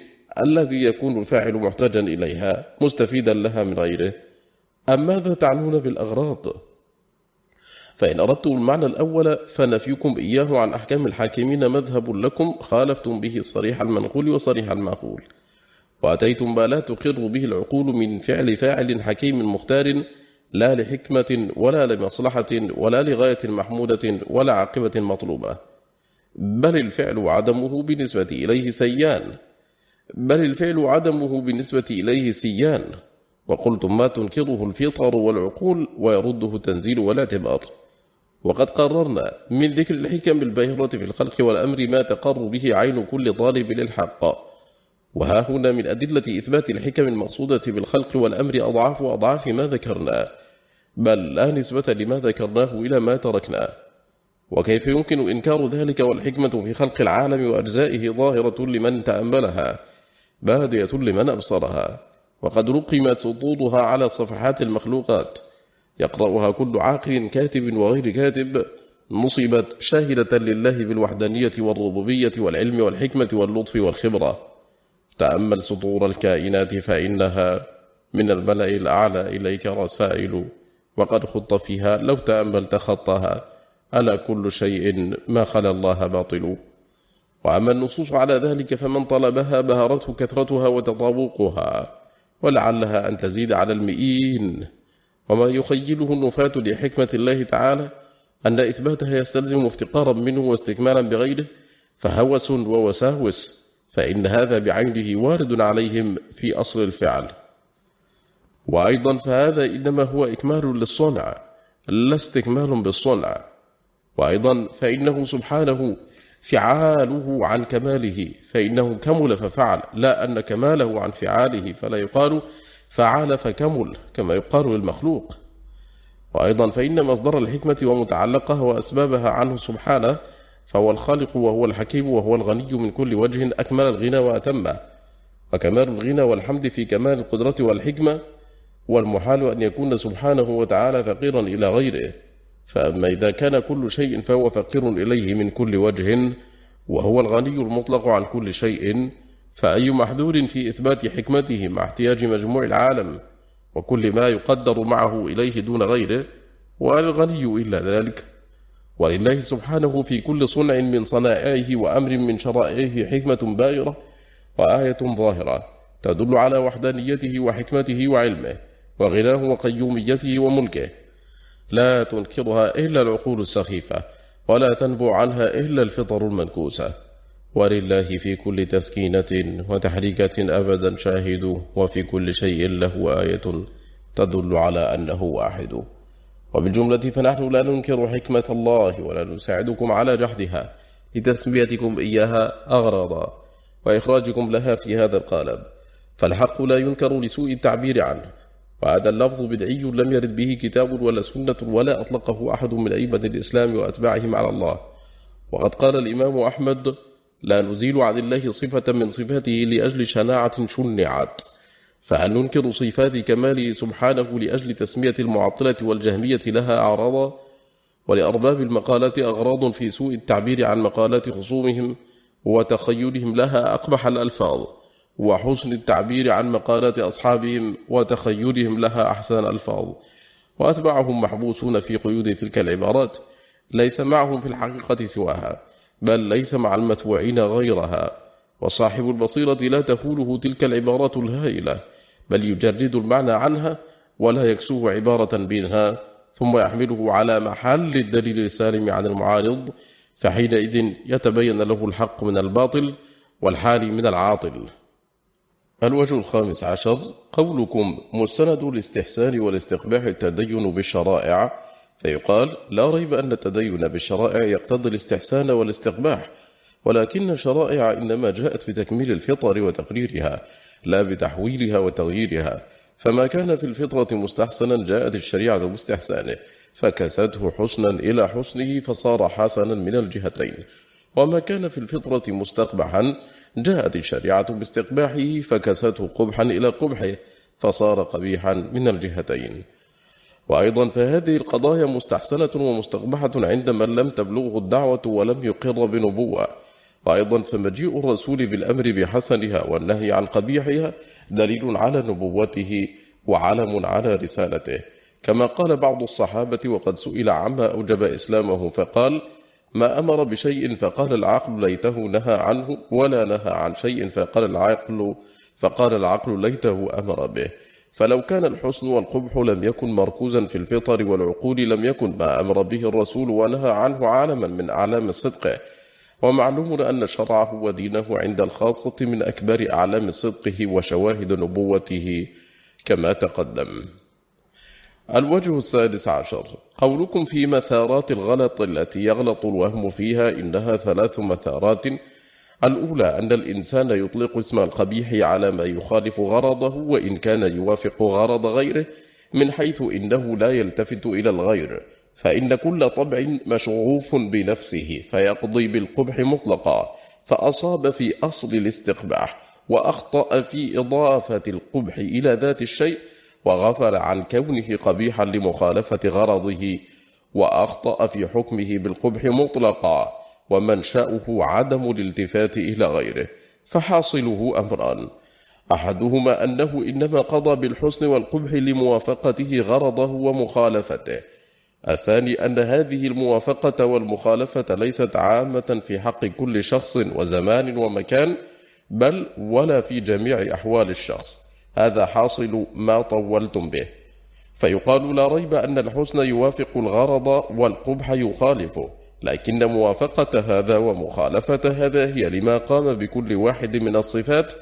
الذي يكون الفاعل محتاجا إليها مستفيدا لها من غيره؟ أم ماذا تعنون بالأغراض؟ فإن أردتم المعنى الأول فنفيكم إياه عن أحكام الحاكمين مذهب لكم خالفتم به صريح المنقول وصريح المعقول. وأتيتم ما لا تقر به العقول من فعل فاعل حكيم مختار لا لحكمة ولا لمصلحة ولا لغاية محمودة ولا عاقبة مطلوبة. بل الفعل عدمه بالنسبة إليه سيان. بل الفعل عدمه بالنسبة إليه سيان. وقلتم ما تنكره الفطر والعقول ويرده التنزيل والاعتبار. وقد قررنا من ذكر الحكم الباهرة في الخلق والأمر ما تقر به عين كل طالب للحق. وها هنا من أدلة إثبات الحكم المقصودة بالخلق والأمر أضعاف أضعاف ما ذكرنا بل لا نسبة لما ذكرناه إلى ما تركناه وكيف يمكن إنكار ذلك والحكمة في خلق العالم وأجزائه ظاهرة لمن تأملها بادية لمن أبصرها؟ وقد رقمت سطوطها على صفحات المخلوقات. يقرأها كل عاقل كاتب وغير كاتب. نصبت شاهدة لله بالوحدانية والربوبية والعلم والحكمة واللطف والخبرة. تأمل سطور الكائنات فإنها من الملأ الأعلى إليك رسائل. وقد خط فيها لو تأملت خطها. ألا كل شيء ما خلا الله باطل. وأما النصوص على ذلك فمن طلبها بهرته كثرتها وتطابقها. ولعلها أن تزيد على المئين. وما يخيله النفاة لحكمة الله تعالى أن إثباتها يستلزم افتقارا منه واستكمالا بغيره فهوس ووساوس فإن هذا بعينه وارد عليهم في أصل الفعل. وأيضا فهذا إنما هو إكمال للصنع لا استكمال بالصنع. وأيضا فإنه سبحانه فعاله عن كماله فإنه كمل ففعل لا أن كماله عن فعاله فلا يقال فعال فكمل كما يقال للمخلوق. وأيضا فإن مصدر الحكمة ومتعلقها وأسبابها عنه سبحانه فهو الخالق وهو الحكيم وهو الغني من كل وجه أكمل الغنى وأتمه وكمال الغنى والحمد في كمال القدرة والحكمة والمحال أن يكون سبحانه وتعالى فقيرا إلى غيره. فأما إذا كان كل شيء فهو فقير إليه من كل وجه وهو الغني المطلق عن كل شيء فأي محذور في إثبات حكمته مع احتياج مجموع العالم وكل ما يقدر معه إليه دون غيره والغني إلا ذلك. ولله سبحانه في كل صنع من صنائعه وأمر من شرائعه حكمة بائرة وآية ظاهرة تدل على وحدانيته وحكمته وعلمه وغناه وقيوميته وملكه. لا تنكرها إلا العقول السخيفة ولا تنبو عنها إلا الفطر المنكوسة. ولله في كل تسكينة وتحريكة أبدا شاهد وفي كل شيء له آية تدل على أنه واحد. وبالجملة فنحن لا ننكر حكمة الله ولا نساعدكم على جحدها لتسميتكم إياها أغراضا وإخراجكم لها في هذا القالب. فالحق لا ينكر لسوء التعبير عنه وهذا اللفظ بدعي لم يرد به كتاب ولا سنة ولا أطلقه أحد من أئمة الإسلام وأتباعهم على الله. وقد قال الإمام أحمد لا نزيل عن الله صفة من صفاته لأجل شناعة شنعت. فهل ننكر صفات كماله سبحانه لأجل تسمية المعطلة والجهمية لها أعراضا ولأرباب المقالة أغراض في سوء التعبير عن مقالات خصومهم وتخيلهم لها أقبح الألفاظ. وحسن التعبير عن مقالات أصحابهم وتخيلهم لها أحسن الألفاظ وأتبعهم محبوسون في قيود تلك العبارات. ليس معهم في الحقيقة سواها. بل ليس مع المتبوعين غيرها. وصاحب البصيرة لا تفوله تلك العبارات الهائلة بل يجرد المعنى عنها ولا يكسوه عبارة بينها ثم يحمله على محل الدليل السالم عن المعارض فحينئذ يتبين له الحق من الباطل والحال من العاطل. الوجه الخامس عشر قولكم مستند الاستحسان والاستقباح التدين بالشرائع فيقال لا ريب أن التدين بالشرائع يقتضي الاستحسان والاستقباح ولكن الشرائع إنما جاءت بتكميل الفطر وتقريرها لا بتحويلها وتغييرها. فما كان في الفطرة مستحسنا جاءت الشريعة باستحسانه فكسته حسنا إلى حسنه فصار حسنا من الجهتين. وما كان في الفطرة مستقبحا جاءت الشريعة باستقباحه فكسته قبحا إلى قبحه فصار قبيحا من الجهتين. وأيضا فهذه القضايا مستحسنة ومستقبحة عند من لم تبلغه الدعوة ولم يقر بنبوة. وأيضا فمجيء الرسول بالأمر بحسنها والنهي عن قبيحها دليل على نبوته وعلم على رسالته. كما قال بعض الصحابة وقد سئل عما أوجب إسلامه فقال ما أمر بشيء فقال العقل ليته نهى عنه ولا نهى عن شيء فقال العقل فقال العقل ليته أمر به. فلو كان الحسن والقبح لم يكن مركوزا في الفطر والعقول لم يكن ما أمر به الرسول ونهى عنه عالما من أعلام صدقه. ومعلوم أن شرعه ودينه عند الخاصة من أكبر أعلام صدقه وشواهد نبوته كما تقدم. الوجه السادس عشر. قولكم في مثارات الغلط التي يغلط الوهم فيها إنها ثلاث مثارات الأولى أن الإنسان يطلق اسم القبيح على ما يخالف غرضه وإن كان يوافق غرض غيره من حيث إنه لا يلتفت إلى الغير. فإن كل طبع مشغوف بنفسه فيقضي بالقبح مطلقا. فأصاب في أصل الاستقباح وأخطأ في إضافة القبح إلى ذات الشيء وغفل عن كونه قبيحا لمخالفة غرضه وأخطأ في حكمه بالقبح مطلقا. ومنشأه عدم الالتفات إلى غيره فحاصله أمران. أحدهما أنه إنما قضى بالحسن والقبح لموافقته غرضه ومخالفته. الثاني أن هذه الموافقة والمخالفة ليست عامة في حق كل شخص وزمان ومكان بل ولا في جميع أحوال الشخص. هذا حاصل ما طولتم به. فيقال لا ريب أن الحسن يوافق الغرض والقبح يخالفه. لكن موافقة هذا ومخالفة هذا هي لما قام بكل واحد من الصفات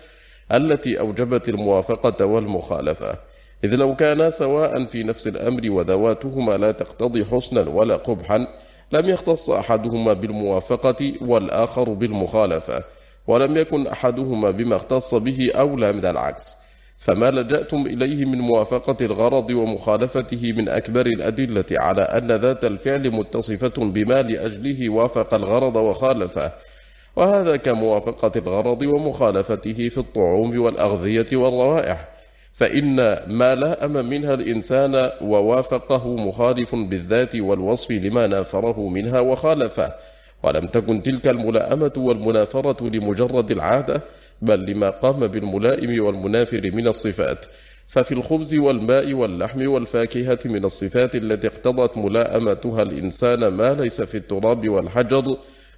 التي أوجبت الموافقة والمخالفة. إذ لو كانا سواء في نفس الأمر وذواتهما لا تقتضي حسنا ولا قبحا لم يختص أحدهما بالموافقة والآخر بالمخالفة ولم يكن أحدهما بما اختص به أولى من العكس. فما لجأتم إليه من موافقة الغرض ومخالفته من أكبر الأدلة على أن ذات الفعل متصفة بما لأجله وافق الغرض وخالفه وهذا كموافقة الغرض ومخالفته في الطعوم والأغذية والروائح فإن ما لاءم منها الإنسان ووافقه مخالف بالذات والوصف لما نافره منها وخالفه ولم تكن تلك الملائمة والمنافرة لمجرد العادة بل لما قام بالملائم والمنافر من الصفات. ففي الخبز والماء واللحم والفاكهة من الصفات التي اقتضت ملاءمتها الإنسان ما ليس في التراب والحجر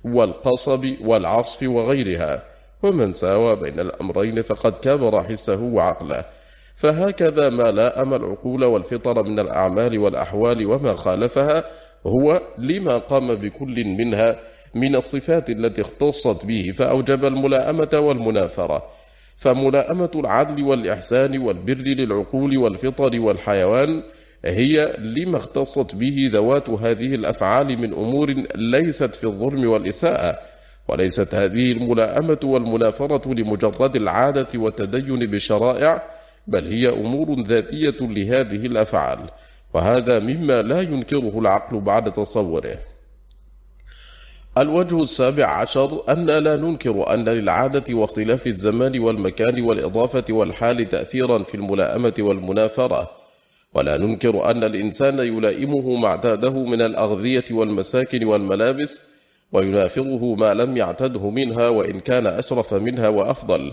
والقصب والعصف وغيرها. ومن ساوى بين الأمرين فقد كبر حسه وعقله. فهكذا ما لاءم العقول والفطر من الأعمال والأحوال وما خالفها هو لما قام بكل منها من الصفات التي اختصت به فأوجب الملاءمة والمنافرة فملاءمة العدل والإحسان والبر للعقول والفطر والحيوان هي لما اختصت به ذوات هذه الأفعال من أمور ليست في الظلم والإساءة. وليست هذه الملاءمة والمنافرة لمجرد العادة والتدين بالشرائع بل هي أمور ذاتية لهذه الأفعال. وهذا مما لا ينكره العقل بعد تصوره. الوجه السابع عشر أن لا ننكر أن للعادة واختلاف الزمان والمكان والإضافة والحال تأثيرا في الملاءمة والمنافرة. ولا ننكر أن الإنسان يلائمه ما اعتاده من الأغذية والمساكن والملابس وينافره ما لم يعتده منها وإن كان أشرف منها وأفضل.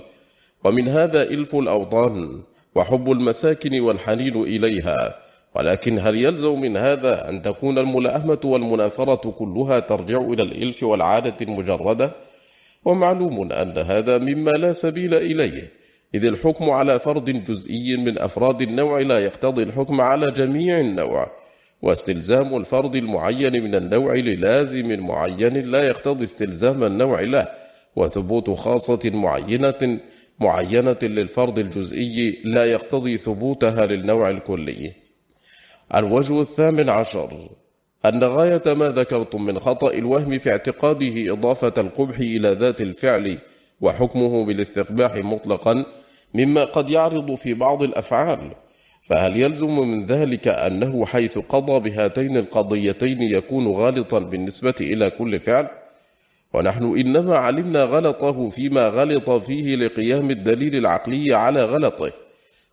ومن هذا إلف الأوطان وحب المساكن والحنين إليها. ولكن هل يلزم من هذا أن تكون الملائمة والمنافرة كلها ترجع إلى الإلف والعادة المجردة؟ ومعلوم أن هذا مما لا سبيل إليه إذ الحكم على فرد جزئي من أفراد النوع لا يقتضي الحكم على جميع النوع واستلزام الفرد المعين من النوع للازم معين لا يقتضي استلزام النوع له وثبوت خاصة معينة معينة للفرد الجزئي لا يقتضي ثبوتها للنوع الكلي الوجه الثامن عشر أن غاية ما ذكرتم من خطأ الوهم في اعتقاده إضافة القبح إلى ذات الفعل وحكمه بالاستقباح مطلقا مما قد يعرض في بعض الأفعال فهل يلزم من ذلك أنه حيث قضى بهاتين القضيتين يكون غالطا بالنسبة إلى كل فعل؟ ونحن إنما علمنا غلطه فيما غلط فيه لقيام الدليل العقلي على غلطه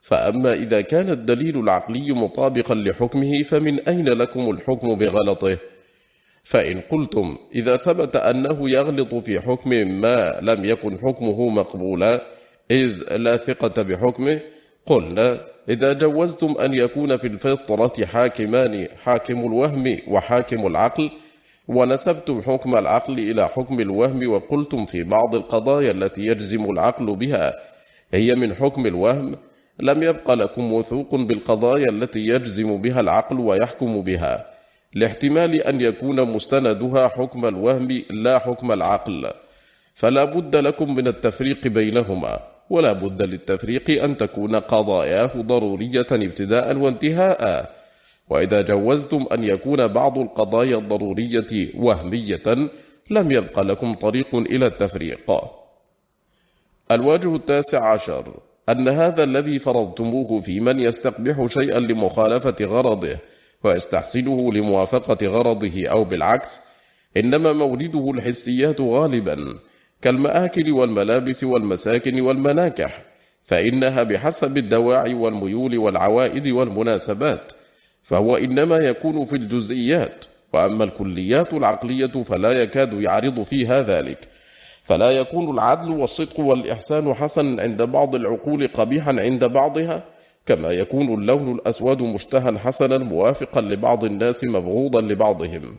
فأما إذا كان الدليل العقلي مطابقا لحكمه فمن أين لكم الحكم بغلطه؟ فإن قلتم إذا ثبت أنه يغلط في حكم ما لم يكن حكمه مقبولا إذ لا ثقة بحكمه قلنا إذا جوزتم أن يكون في الفطرة حاكمان حاكم الوهم وحاكم العقل ونسبتم حكم العقل إلى حكم الوهم وقلتم في بعض القضايا التي يجزم العقل بها هي من حكم الوهم لم يبق لكم وثوق بالقضايا التي يجزم بها العقل ويحكم بها لاحتمال أن يكون مستندها حكم الوهم لا حكم العقل. فلا بد لكم من التفريق بينهما ولا بد للتفريق أن تكون قضاياه ضرورية ابتداء وانتهاء. وإذا جوزتم أن يكون بعض القضايا الضرورية وهمية لم يبق لكم طريق إلى التفريق. الواجه التاسع عشر. أن هذا الذي فرضتموه في من يستقبح شيئا لمخالفة غرضه ويستحسنه لموافقة غرضه أو بالعكس إنما مورده الحسيات غالبا كالمآكل والملابس والمساكن والمناكح فإنها بحسب الدواعي والميول والعوائد والمناسبات فهو إنما يكون في الجزئيات وأما الكليات العقلية فلا يكاد يعرض فيها ذلك. فلا يكون العدل والصدق والإحسان حسنا عند بعض العقول قبيحا عند بعضها كما يكون اللون الأسود مشتهى حسنا موافقا لبعض الناس مبغوضا لبعضهم.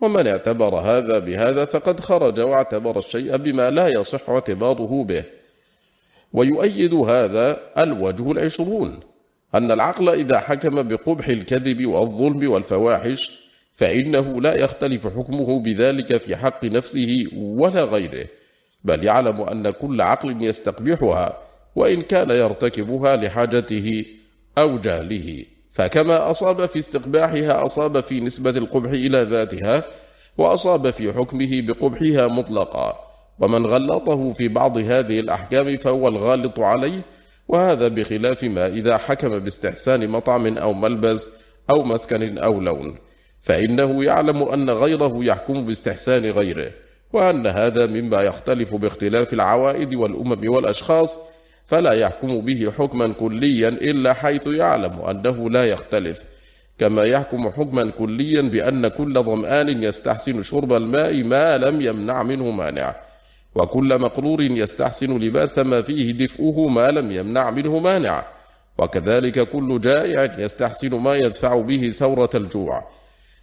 ومن اعتبر هذا بهذا فقد خرج واعتبر الشيء بما لا يصح اعتباره به. ويؤيد هذا الوجه العشرون أن العقل إذا حكم بقبح الكذب والظلم والفواحش فإنه لا يختلف حكمه بذلك في حق نفسه ولا غيره. بل يعلم أن كل عقل يستقبحها وإن كان يرتكبها لحاجته أو جهله. فكما أصاب في استقباحها أصاب في نسبة القبح إلى ذاتها وأصاب في حكمه بقبحها مطلقا. ومن غلطه في بعض هذه الأحكام فهو الغالط عليه وهذا بخلاف ما إذا حكم باستحسان مطعم أو ملبس أو مسكن أو لون. فإنه يعلم أن غيره يحكم باستحسان غيره. وأن هذا مما يختلف باختلاف العوائد والأمم والأشخاص فلا يحكم به حكما كليا إلا حيث يعلم أنه لا يختلف. كما يحكم حكما كليا بأن كل ظمآن يستحسن شرب الماء ما لم يمنع منه مانع وكل مقرور يستحسن لباس ما فيه دفئه ما لم يمنع منه مانع وكذلك كل جائع يستحسن ما يدفع به سورة الجوع.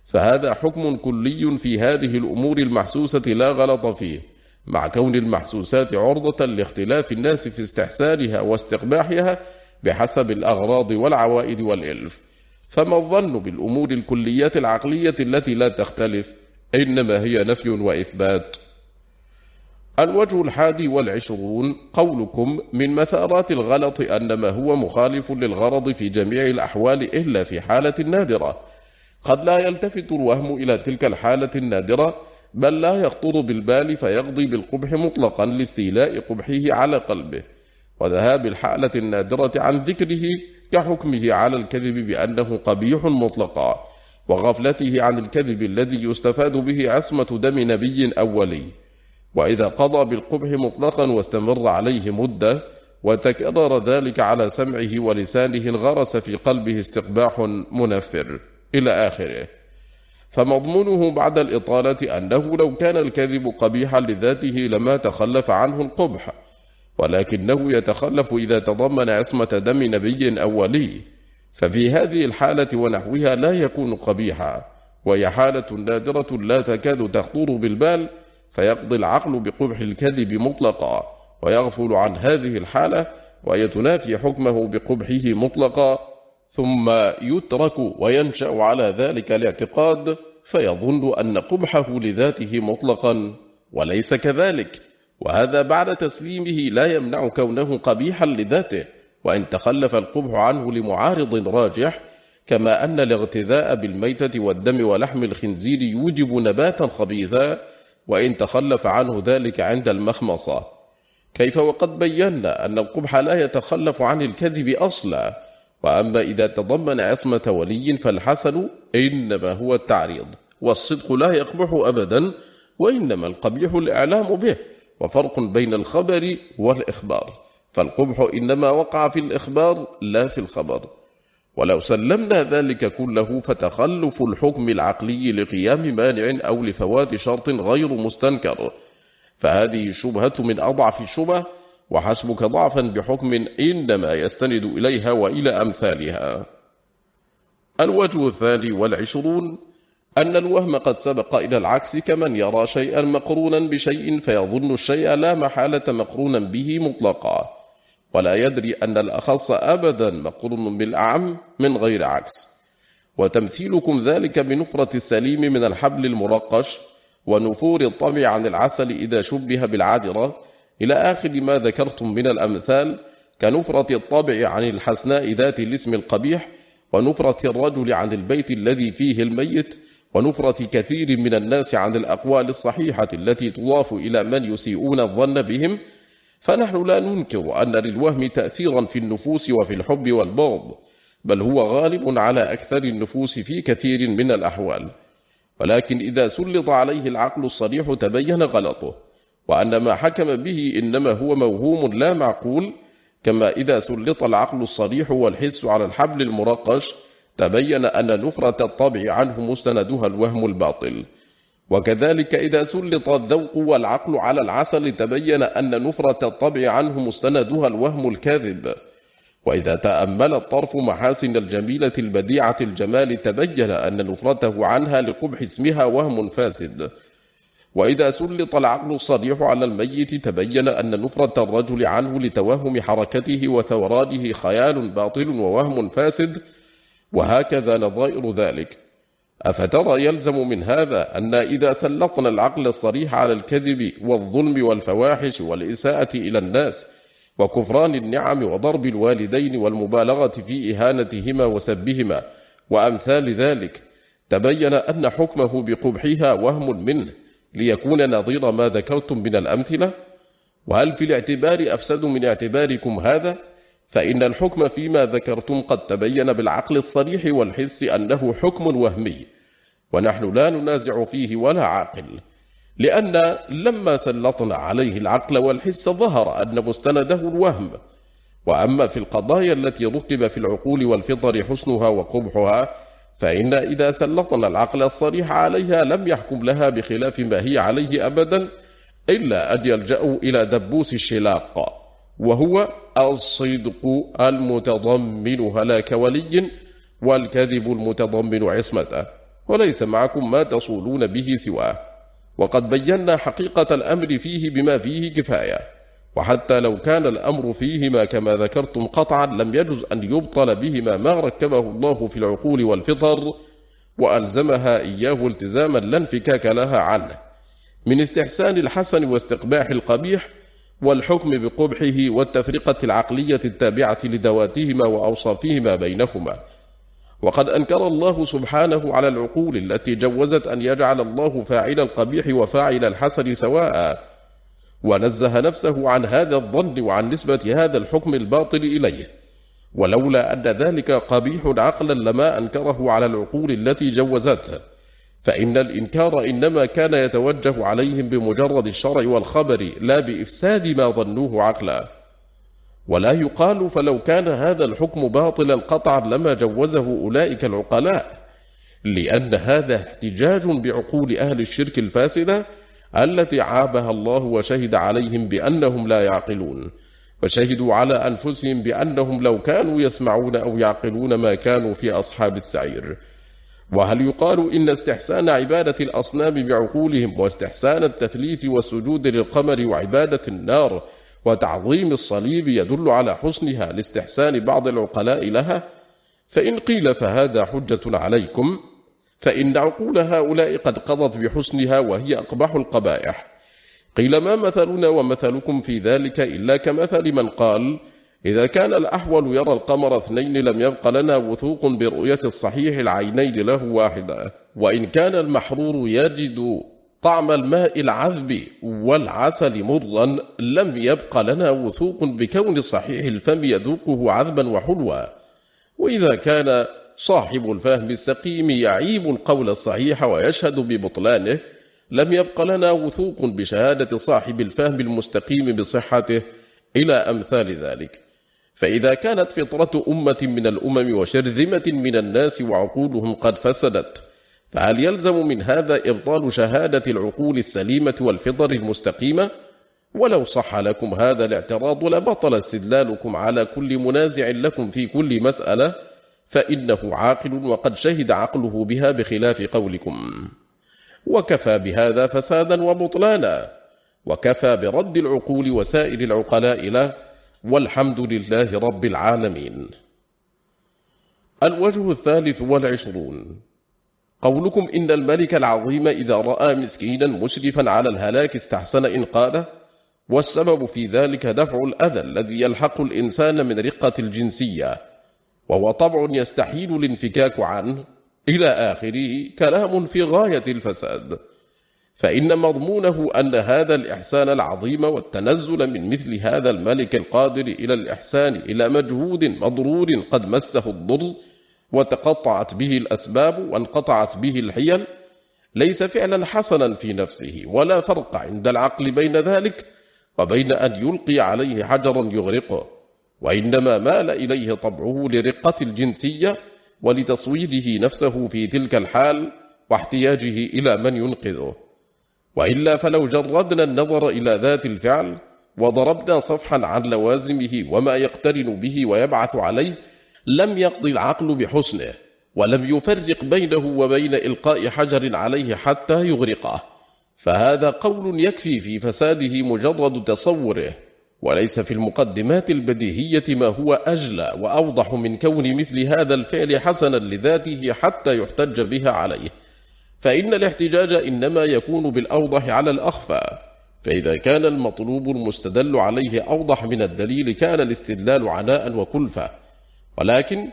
فهذا حكم كلي في هذه الأمور المحسوسة لا غلط فيه مع كون المحسوسات عرضة لاختلاف الناس في استحسانها واستقباحها بحسب الأغراض والعوائد والإلف. فما الظن بالأمور الكليات العقلية التي لا تختلف؟ إنما هي نفي وإثبات. الوجه الحادي والعشرون قولكم من مثارات الغلط أن ما هو مخالف للغرض في جميع الأحوال إلا في حالة نادرة. قد لا يلتفت الوهم إلى تلك الحالة النادرة بل لا يخطر بالبال فيقضي بالقبح مطلقا لاستيلاء قبحه على قلبه. وذهاب الحالة النادرة عن ذكره كحكمه على الكذب بأنه قبيح مطلقا وغفلته عن الكذب الذي يستفاد به عصمة دم نبي أولي. وإذا قضى بالقبح مطلقا واستمر عليه مدة وتكرر ذلك على سمعه ولسانه الغرس في قلبه استقباح منفر. إلى آخره. فمضمونه بعد الإطالة أنه لو كان الكذب قبيحا لذاته لما تخلف عنه القبح ولكنه يتخلف إذا تضمن عصمة دم نبي أو ولي. ففي هذه الحالة ونحوها لا يكون قبيحا وهي حالة نادرة لا تكاد تخطر بالبال فيقضي العقل بقبح الكذب مطلقا ويغفل عن هذه الحالة ويتنافي حكمه بقبحه مطلقا. ثم يترك وينشأ على ذلك الاعتقاد فيظن أن قبحه لذاته مطلقا وليس كذلك. وهذا بعد تسليمه لا يمنع كونه قبيحا لذاته وإن تخلف القبح عنه لمعارض راجح كما أن الاغتذاء بالميتة والدم ولحم الخنزير يوجب نباتا خبيثا وإن تخلف عنه ذلك عند المخمصة. كيف وقد بينا أن القبح لا يتخلف عن الكذب أصلا وأما إذا تضمن عصمة ولي فالحسن إنما هو التعريض والصدق لا يقبح أبدا وإنما القبيح الإعلام به وفرق بين الخبر والإخبار فالقبح إنما وقع في الإخبار لا في الخبر. ولو سلمنا ذلك كله فتخلف الحكم العقلي لقيام مانع أو لفوات شرط غير مستنكر. فهذه الشبهة من أضعف الشبه وحسبك ضعفا بحكم إنما يستند إليها وإلى أمثالها. الوجه الثاني والعشرون أن الوهم قد سبق إلى العكس كمن يرى شيئا مقرونا بشيء فيظن الشيء لا محالة مقرونا به مطلقا. ولا يدري أن الأخص أبدا مقرون بالأعم من غير عكس. وتمثيلكم ذلك بنفرة السليم من الحبل المرقش ونفور الطمع عن العسل إذا شبه بالعادرة إلى آخر ما ذكرتم من الأمثال كنفرة الطبع عن الحسناء ذات الاسم القبيح ونفرة الرجل عن البيت الذي فيه الميت ونفرة كثير من الناس عن الأقوال الصحيحة التي تضاف إلى من يسيئون الظن بهم. فنحن لا ننكر أن للوهم تأثيرا في النفوس وفي الحب والبغض بل هو غالب على أكثر النفوس في كثير من الأحوال. ولكن إذا سلط عليه العقل الصريح تبين غلطه. وأن ما حكم به إنما هو موهوم لا معقول كما إذا سلط العقل الصريح والحس على الحبل المرقش تبين أن نفرة الطبع عنه مستندها الوهم الباطل. وكذلك إذا سلط الذوق والعقل على العسل تبين أن نفرة الطبع عنه مستندها الوهم الكاذب. وإذا تأمل الطرف محاسن الجميلة البديعة الجمال تبين أن نفرته عنها لقبح اسمها وهم فاسد. وإذا سلط العقل الصريح على الميت تبين أن نفرة الرجل عنه لتوهم حركته وثورانه خيال باطل ووهم فاسد وهكذا نظائر ذلك. أفترى يلزم من هذا أن إذا سلطنا العقل الصريح على الكذب والظلم والفواحش والإساءة إلى الناس وكفران النعم وضرب الوالدين والمبالغة في إهانتهما وسبهما وأمثال ذلك تبين أن حكمه بقبحها وهم منه. ليكون نظير ما ذكرتم من الأمثلة؟ وهل في الاعتبار أفسد من اعتباركم هذا؟ فإن الحكم فيما ذكرتم قد تبين بالعقل الصريح والحس أنه حكم وهمي ونحن لا ننازع فيه ولا عاقل لأن لما سلطنا عليه العقل والحس ظهر أن مستنده الوهم وأما في القضايا التي رتب في العقول والفطر حسنها وقبحها فإن إذا سلطنا العقل الصريح عليها لم يحكم لها بخلاف ما هي عليه أبدا إلا أن يلجأوا إلى دبوس الشلاق وهو الصدق المتضمن هلاك ولي والكذب المتضمن عصمته وليس معكم ما تصولون به سواه. وقد بينا حقيقة الأمر فيه بما فيه كفاية. وحتى لو كان الأمر فيهما كما ذكرتم قطعا لم يجز أن يبطل بهما ما ركبه الله في العقول والفطر وألزمها إياه التزاما لا انفكاك لها عنه. من استحسان الحسن واستقباح القبيح والحكم بقبحه والتفرقة العقلية التابعة لذواتهما وأوصافهما بينهما. وقد أنكر الله سبحانه على العقول التي جوزت أن يجعل الله فاعل القبيح وفاعل الحسن سواء. ونزه نفسه عن هذا الظن وعن نسبة هذا الحكم الباطل إليه. ولولا أن ذلك قبيح عقلا لما أنكره على العقول التي جوزته. فإن الإنكار إنما كان يتوجه عليهم بمجرد الشرع والخبر لا بإفساد ما ظنوه عقلا. ولا يقال فلو كان هذا الحكم باطلا قطعا لما جوزه أولئك العقلاء. لأن هذا احتجاج بعقول أهل الشرك الفاسدة التي عابها الله وشهد عليهم بأنهم لا يعقلون فشهدوا على أنفسهم بأنهم لو كانوا يسمعون أو يعقلون ما كانوا في أصحاب السعير. وهل يقال إن استحسان عبادة الأصنام بعقولهم واستحسان التثليث والسجود للقمر وعبادة النار وتعظيم الصليب يدل على حسنها لاستحسان بعض العقلاء لها؟ فإن قيل فهذا حجة عليكم. فإن عقول هؤلاء قد قضت بحسنها وهي أقبح القبائح. قيل ما مثلنا ومثلكم في ذلك إلا كمثل من قال إذا كان الأحول يرى القمر اثنين لم يبق لنا وثوق برؤية الصحيح العينين له واحدة. وإن كان المحرور يجد طعم الماء العذب والعسل مرا لم يبق لنا وثوق بكون صحيح الفم يذوقه عذبا وحلوا. وإذا كان صاحب الفهم السقيم يعيب القول الصحيح ويشهد ببطلانه. لم يبق لنا وثوق بشهادة صاحب الفهم المستقيم بصحته إلى أمثال ذلك. فإذا كانت فطرة أمة من الأمم وشرذمة من الناس وعقولهم قد فسدت فهل يلزم من هذا إبطال شهادة العقول السليمة والفطر المستقيمة؟ ولو صح لكم هذا الاعتراض لبطل استدلالكم على كل منازع لكم في كل مسألة. فإنه عاقل وقد شهد عقله بها بخلاف قولكم. وكفى بهذا فسادا وبطلانا. وكفى برد العقول وسائر العقلاء له. والحمد لله رب العالمين. الوجه الثالث والعشرون. قولكم إن الملك العظيم إذا رأى مسكينا مسرفا على الهلاك استحسن إنقاذه. والسبب في ذلك دفع الأذى الذي يلحق الإنسان من رقة الجنسية. وهو طبع يستحيل الانفكاك عنه. إلى آخره كلام في غاية الفساد. فإن مضمونه أن هذا الإحسان العظيم والتنزل من مثل هذا الملك القادر إلى الإحسان إلى مجهود مضرور قد مسه الضر وتقطعت به الأسباب وانقطعت به الحيل ليس فعلا حسنا في نفسه ولا فرق عند العقل بين ذلك وبين أن يلقي عليه حجرا يغرقه. وإنما مال إليه طبعه لرقة الجنسية ولتصويره نفسه في تلك الحال واحتياجه إلى من ينقذه. وإلا فلو جردنا النظر إلى ذات الفعل وضربنا صفحا عن لوازمه وما يقترن به ويبعث عليه لم يقضي العقل بحسنه ولم يفرق بينه وبين إلقاء حجر عليه حتى يغرقه. فهذا قول يكفي في فساده مجرد تصوره. وليس في المقدمات البديهية ما هو أجلى وأوضح من كون مثل هذا الفعل حسنا لذاته حتى يحتج بها عليه. فإن الاحتجاج إنما يكون بالأوضح على الأخفى. فإذا كان المطلوب المستدل عليه أوضح من الدليل كان الاستدلال عناء وكلفة ولكن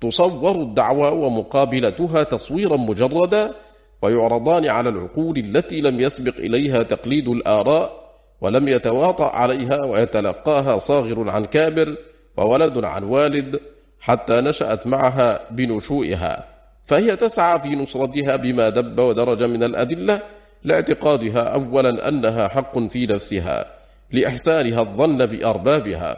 تصور الدعوى ومقابلتها تصويرا مجردا ويعرضان على العقول التي لم يسبق إليها تقليد الآراء ولم يتواطأ عليها ويتلقاها صاغر عن كابر وولد عن والد حتى نشأت معها بنشوئها. فهي تسعى في نصرتها بما دب ودرج من الأدلة لاعتقادها أولا أنها حق في نفسها لإحسانها الظن بأربابها.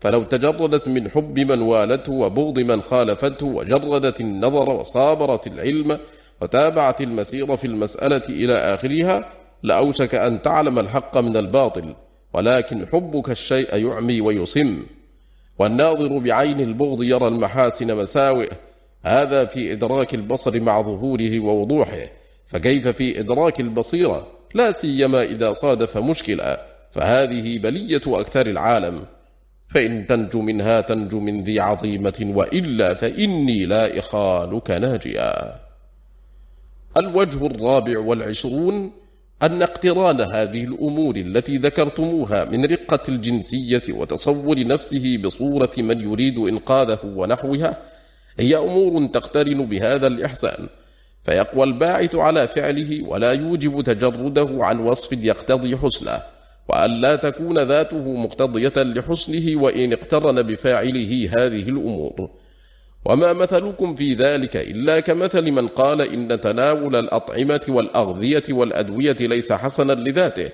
فلو تجردت من حب من والته وبغض من خالفته وجردت النظر وصابرت العلم وتابعت المسير في المسألة إلى آخرها لأوشك أن تعلم الحق من الباطل ولكن حبك الشيء يعمي ويصم. والناظر بعين البغض يرى المحاسن مساوئ هذا في إدراك البصر مع ظهوره ووضوحه. فكيف في إدراك البصيرة؟ لا سيما إذا صادف مشكلة. فهذه بلية أكثر العالم. فإن تنجو منها تنجو من ذي عظيمة وإلا فإني لا إخالك ناجيا. الوجه الرابع والعشرون أن اقتران هذه الأمور التي ذكرتموها من رقة الجنسية وتصور نفسه بصورة من يريد إنقاذه ونحوها هي أمور تقترن بهذا الإحسان. فيقوى الباعث على فعله ولا يوجب تجرده عن وصف يقتضي حسنه وأن لا تكون ذاته مقتضية لحسنه وإن اقترن بفاعله هذه الأمور. وما مثلكم في ذلك إلا كمثل من قال إن تناول الأطعمة والأغذية والأدوية ليس حسنا لذاته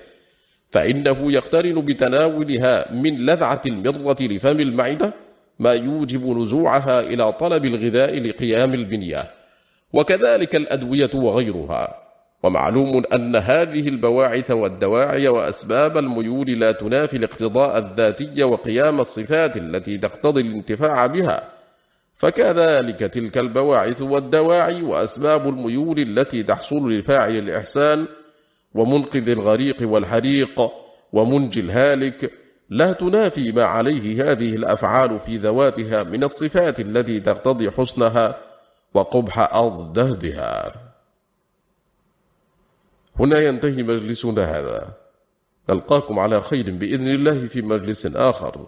فإنه يقترن بتناولها من لذعة المرة لفم المعدة ما يوجب نزوعها إلى طلب الغذاء لقيام البنية وكذلك الأدوية وغيرها. ومعلوم أن هذه البواعث والدواعي وأسباب الميول لا تنافي الاقتضاء الذاتي وقيام الصفات التي تقتضي الانتفاع بها. فكذلك تلك البواعث والدواعي وأسباب الميول التي تحصل لفاعل الإحسان ومنقذ الغريق والحريق ومنجي الهالك لا تنافي ما عليه هذه الأفعال في ذواتها من الصفات التي تقتضي حسنها وقبح أضدادها هنا ينتهي مجلسنا هذا. نلقاكم على خير بإذن الله في مجلس آخر.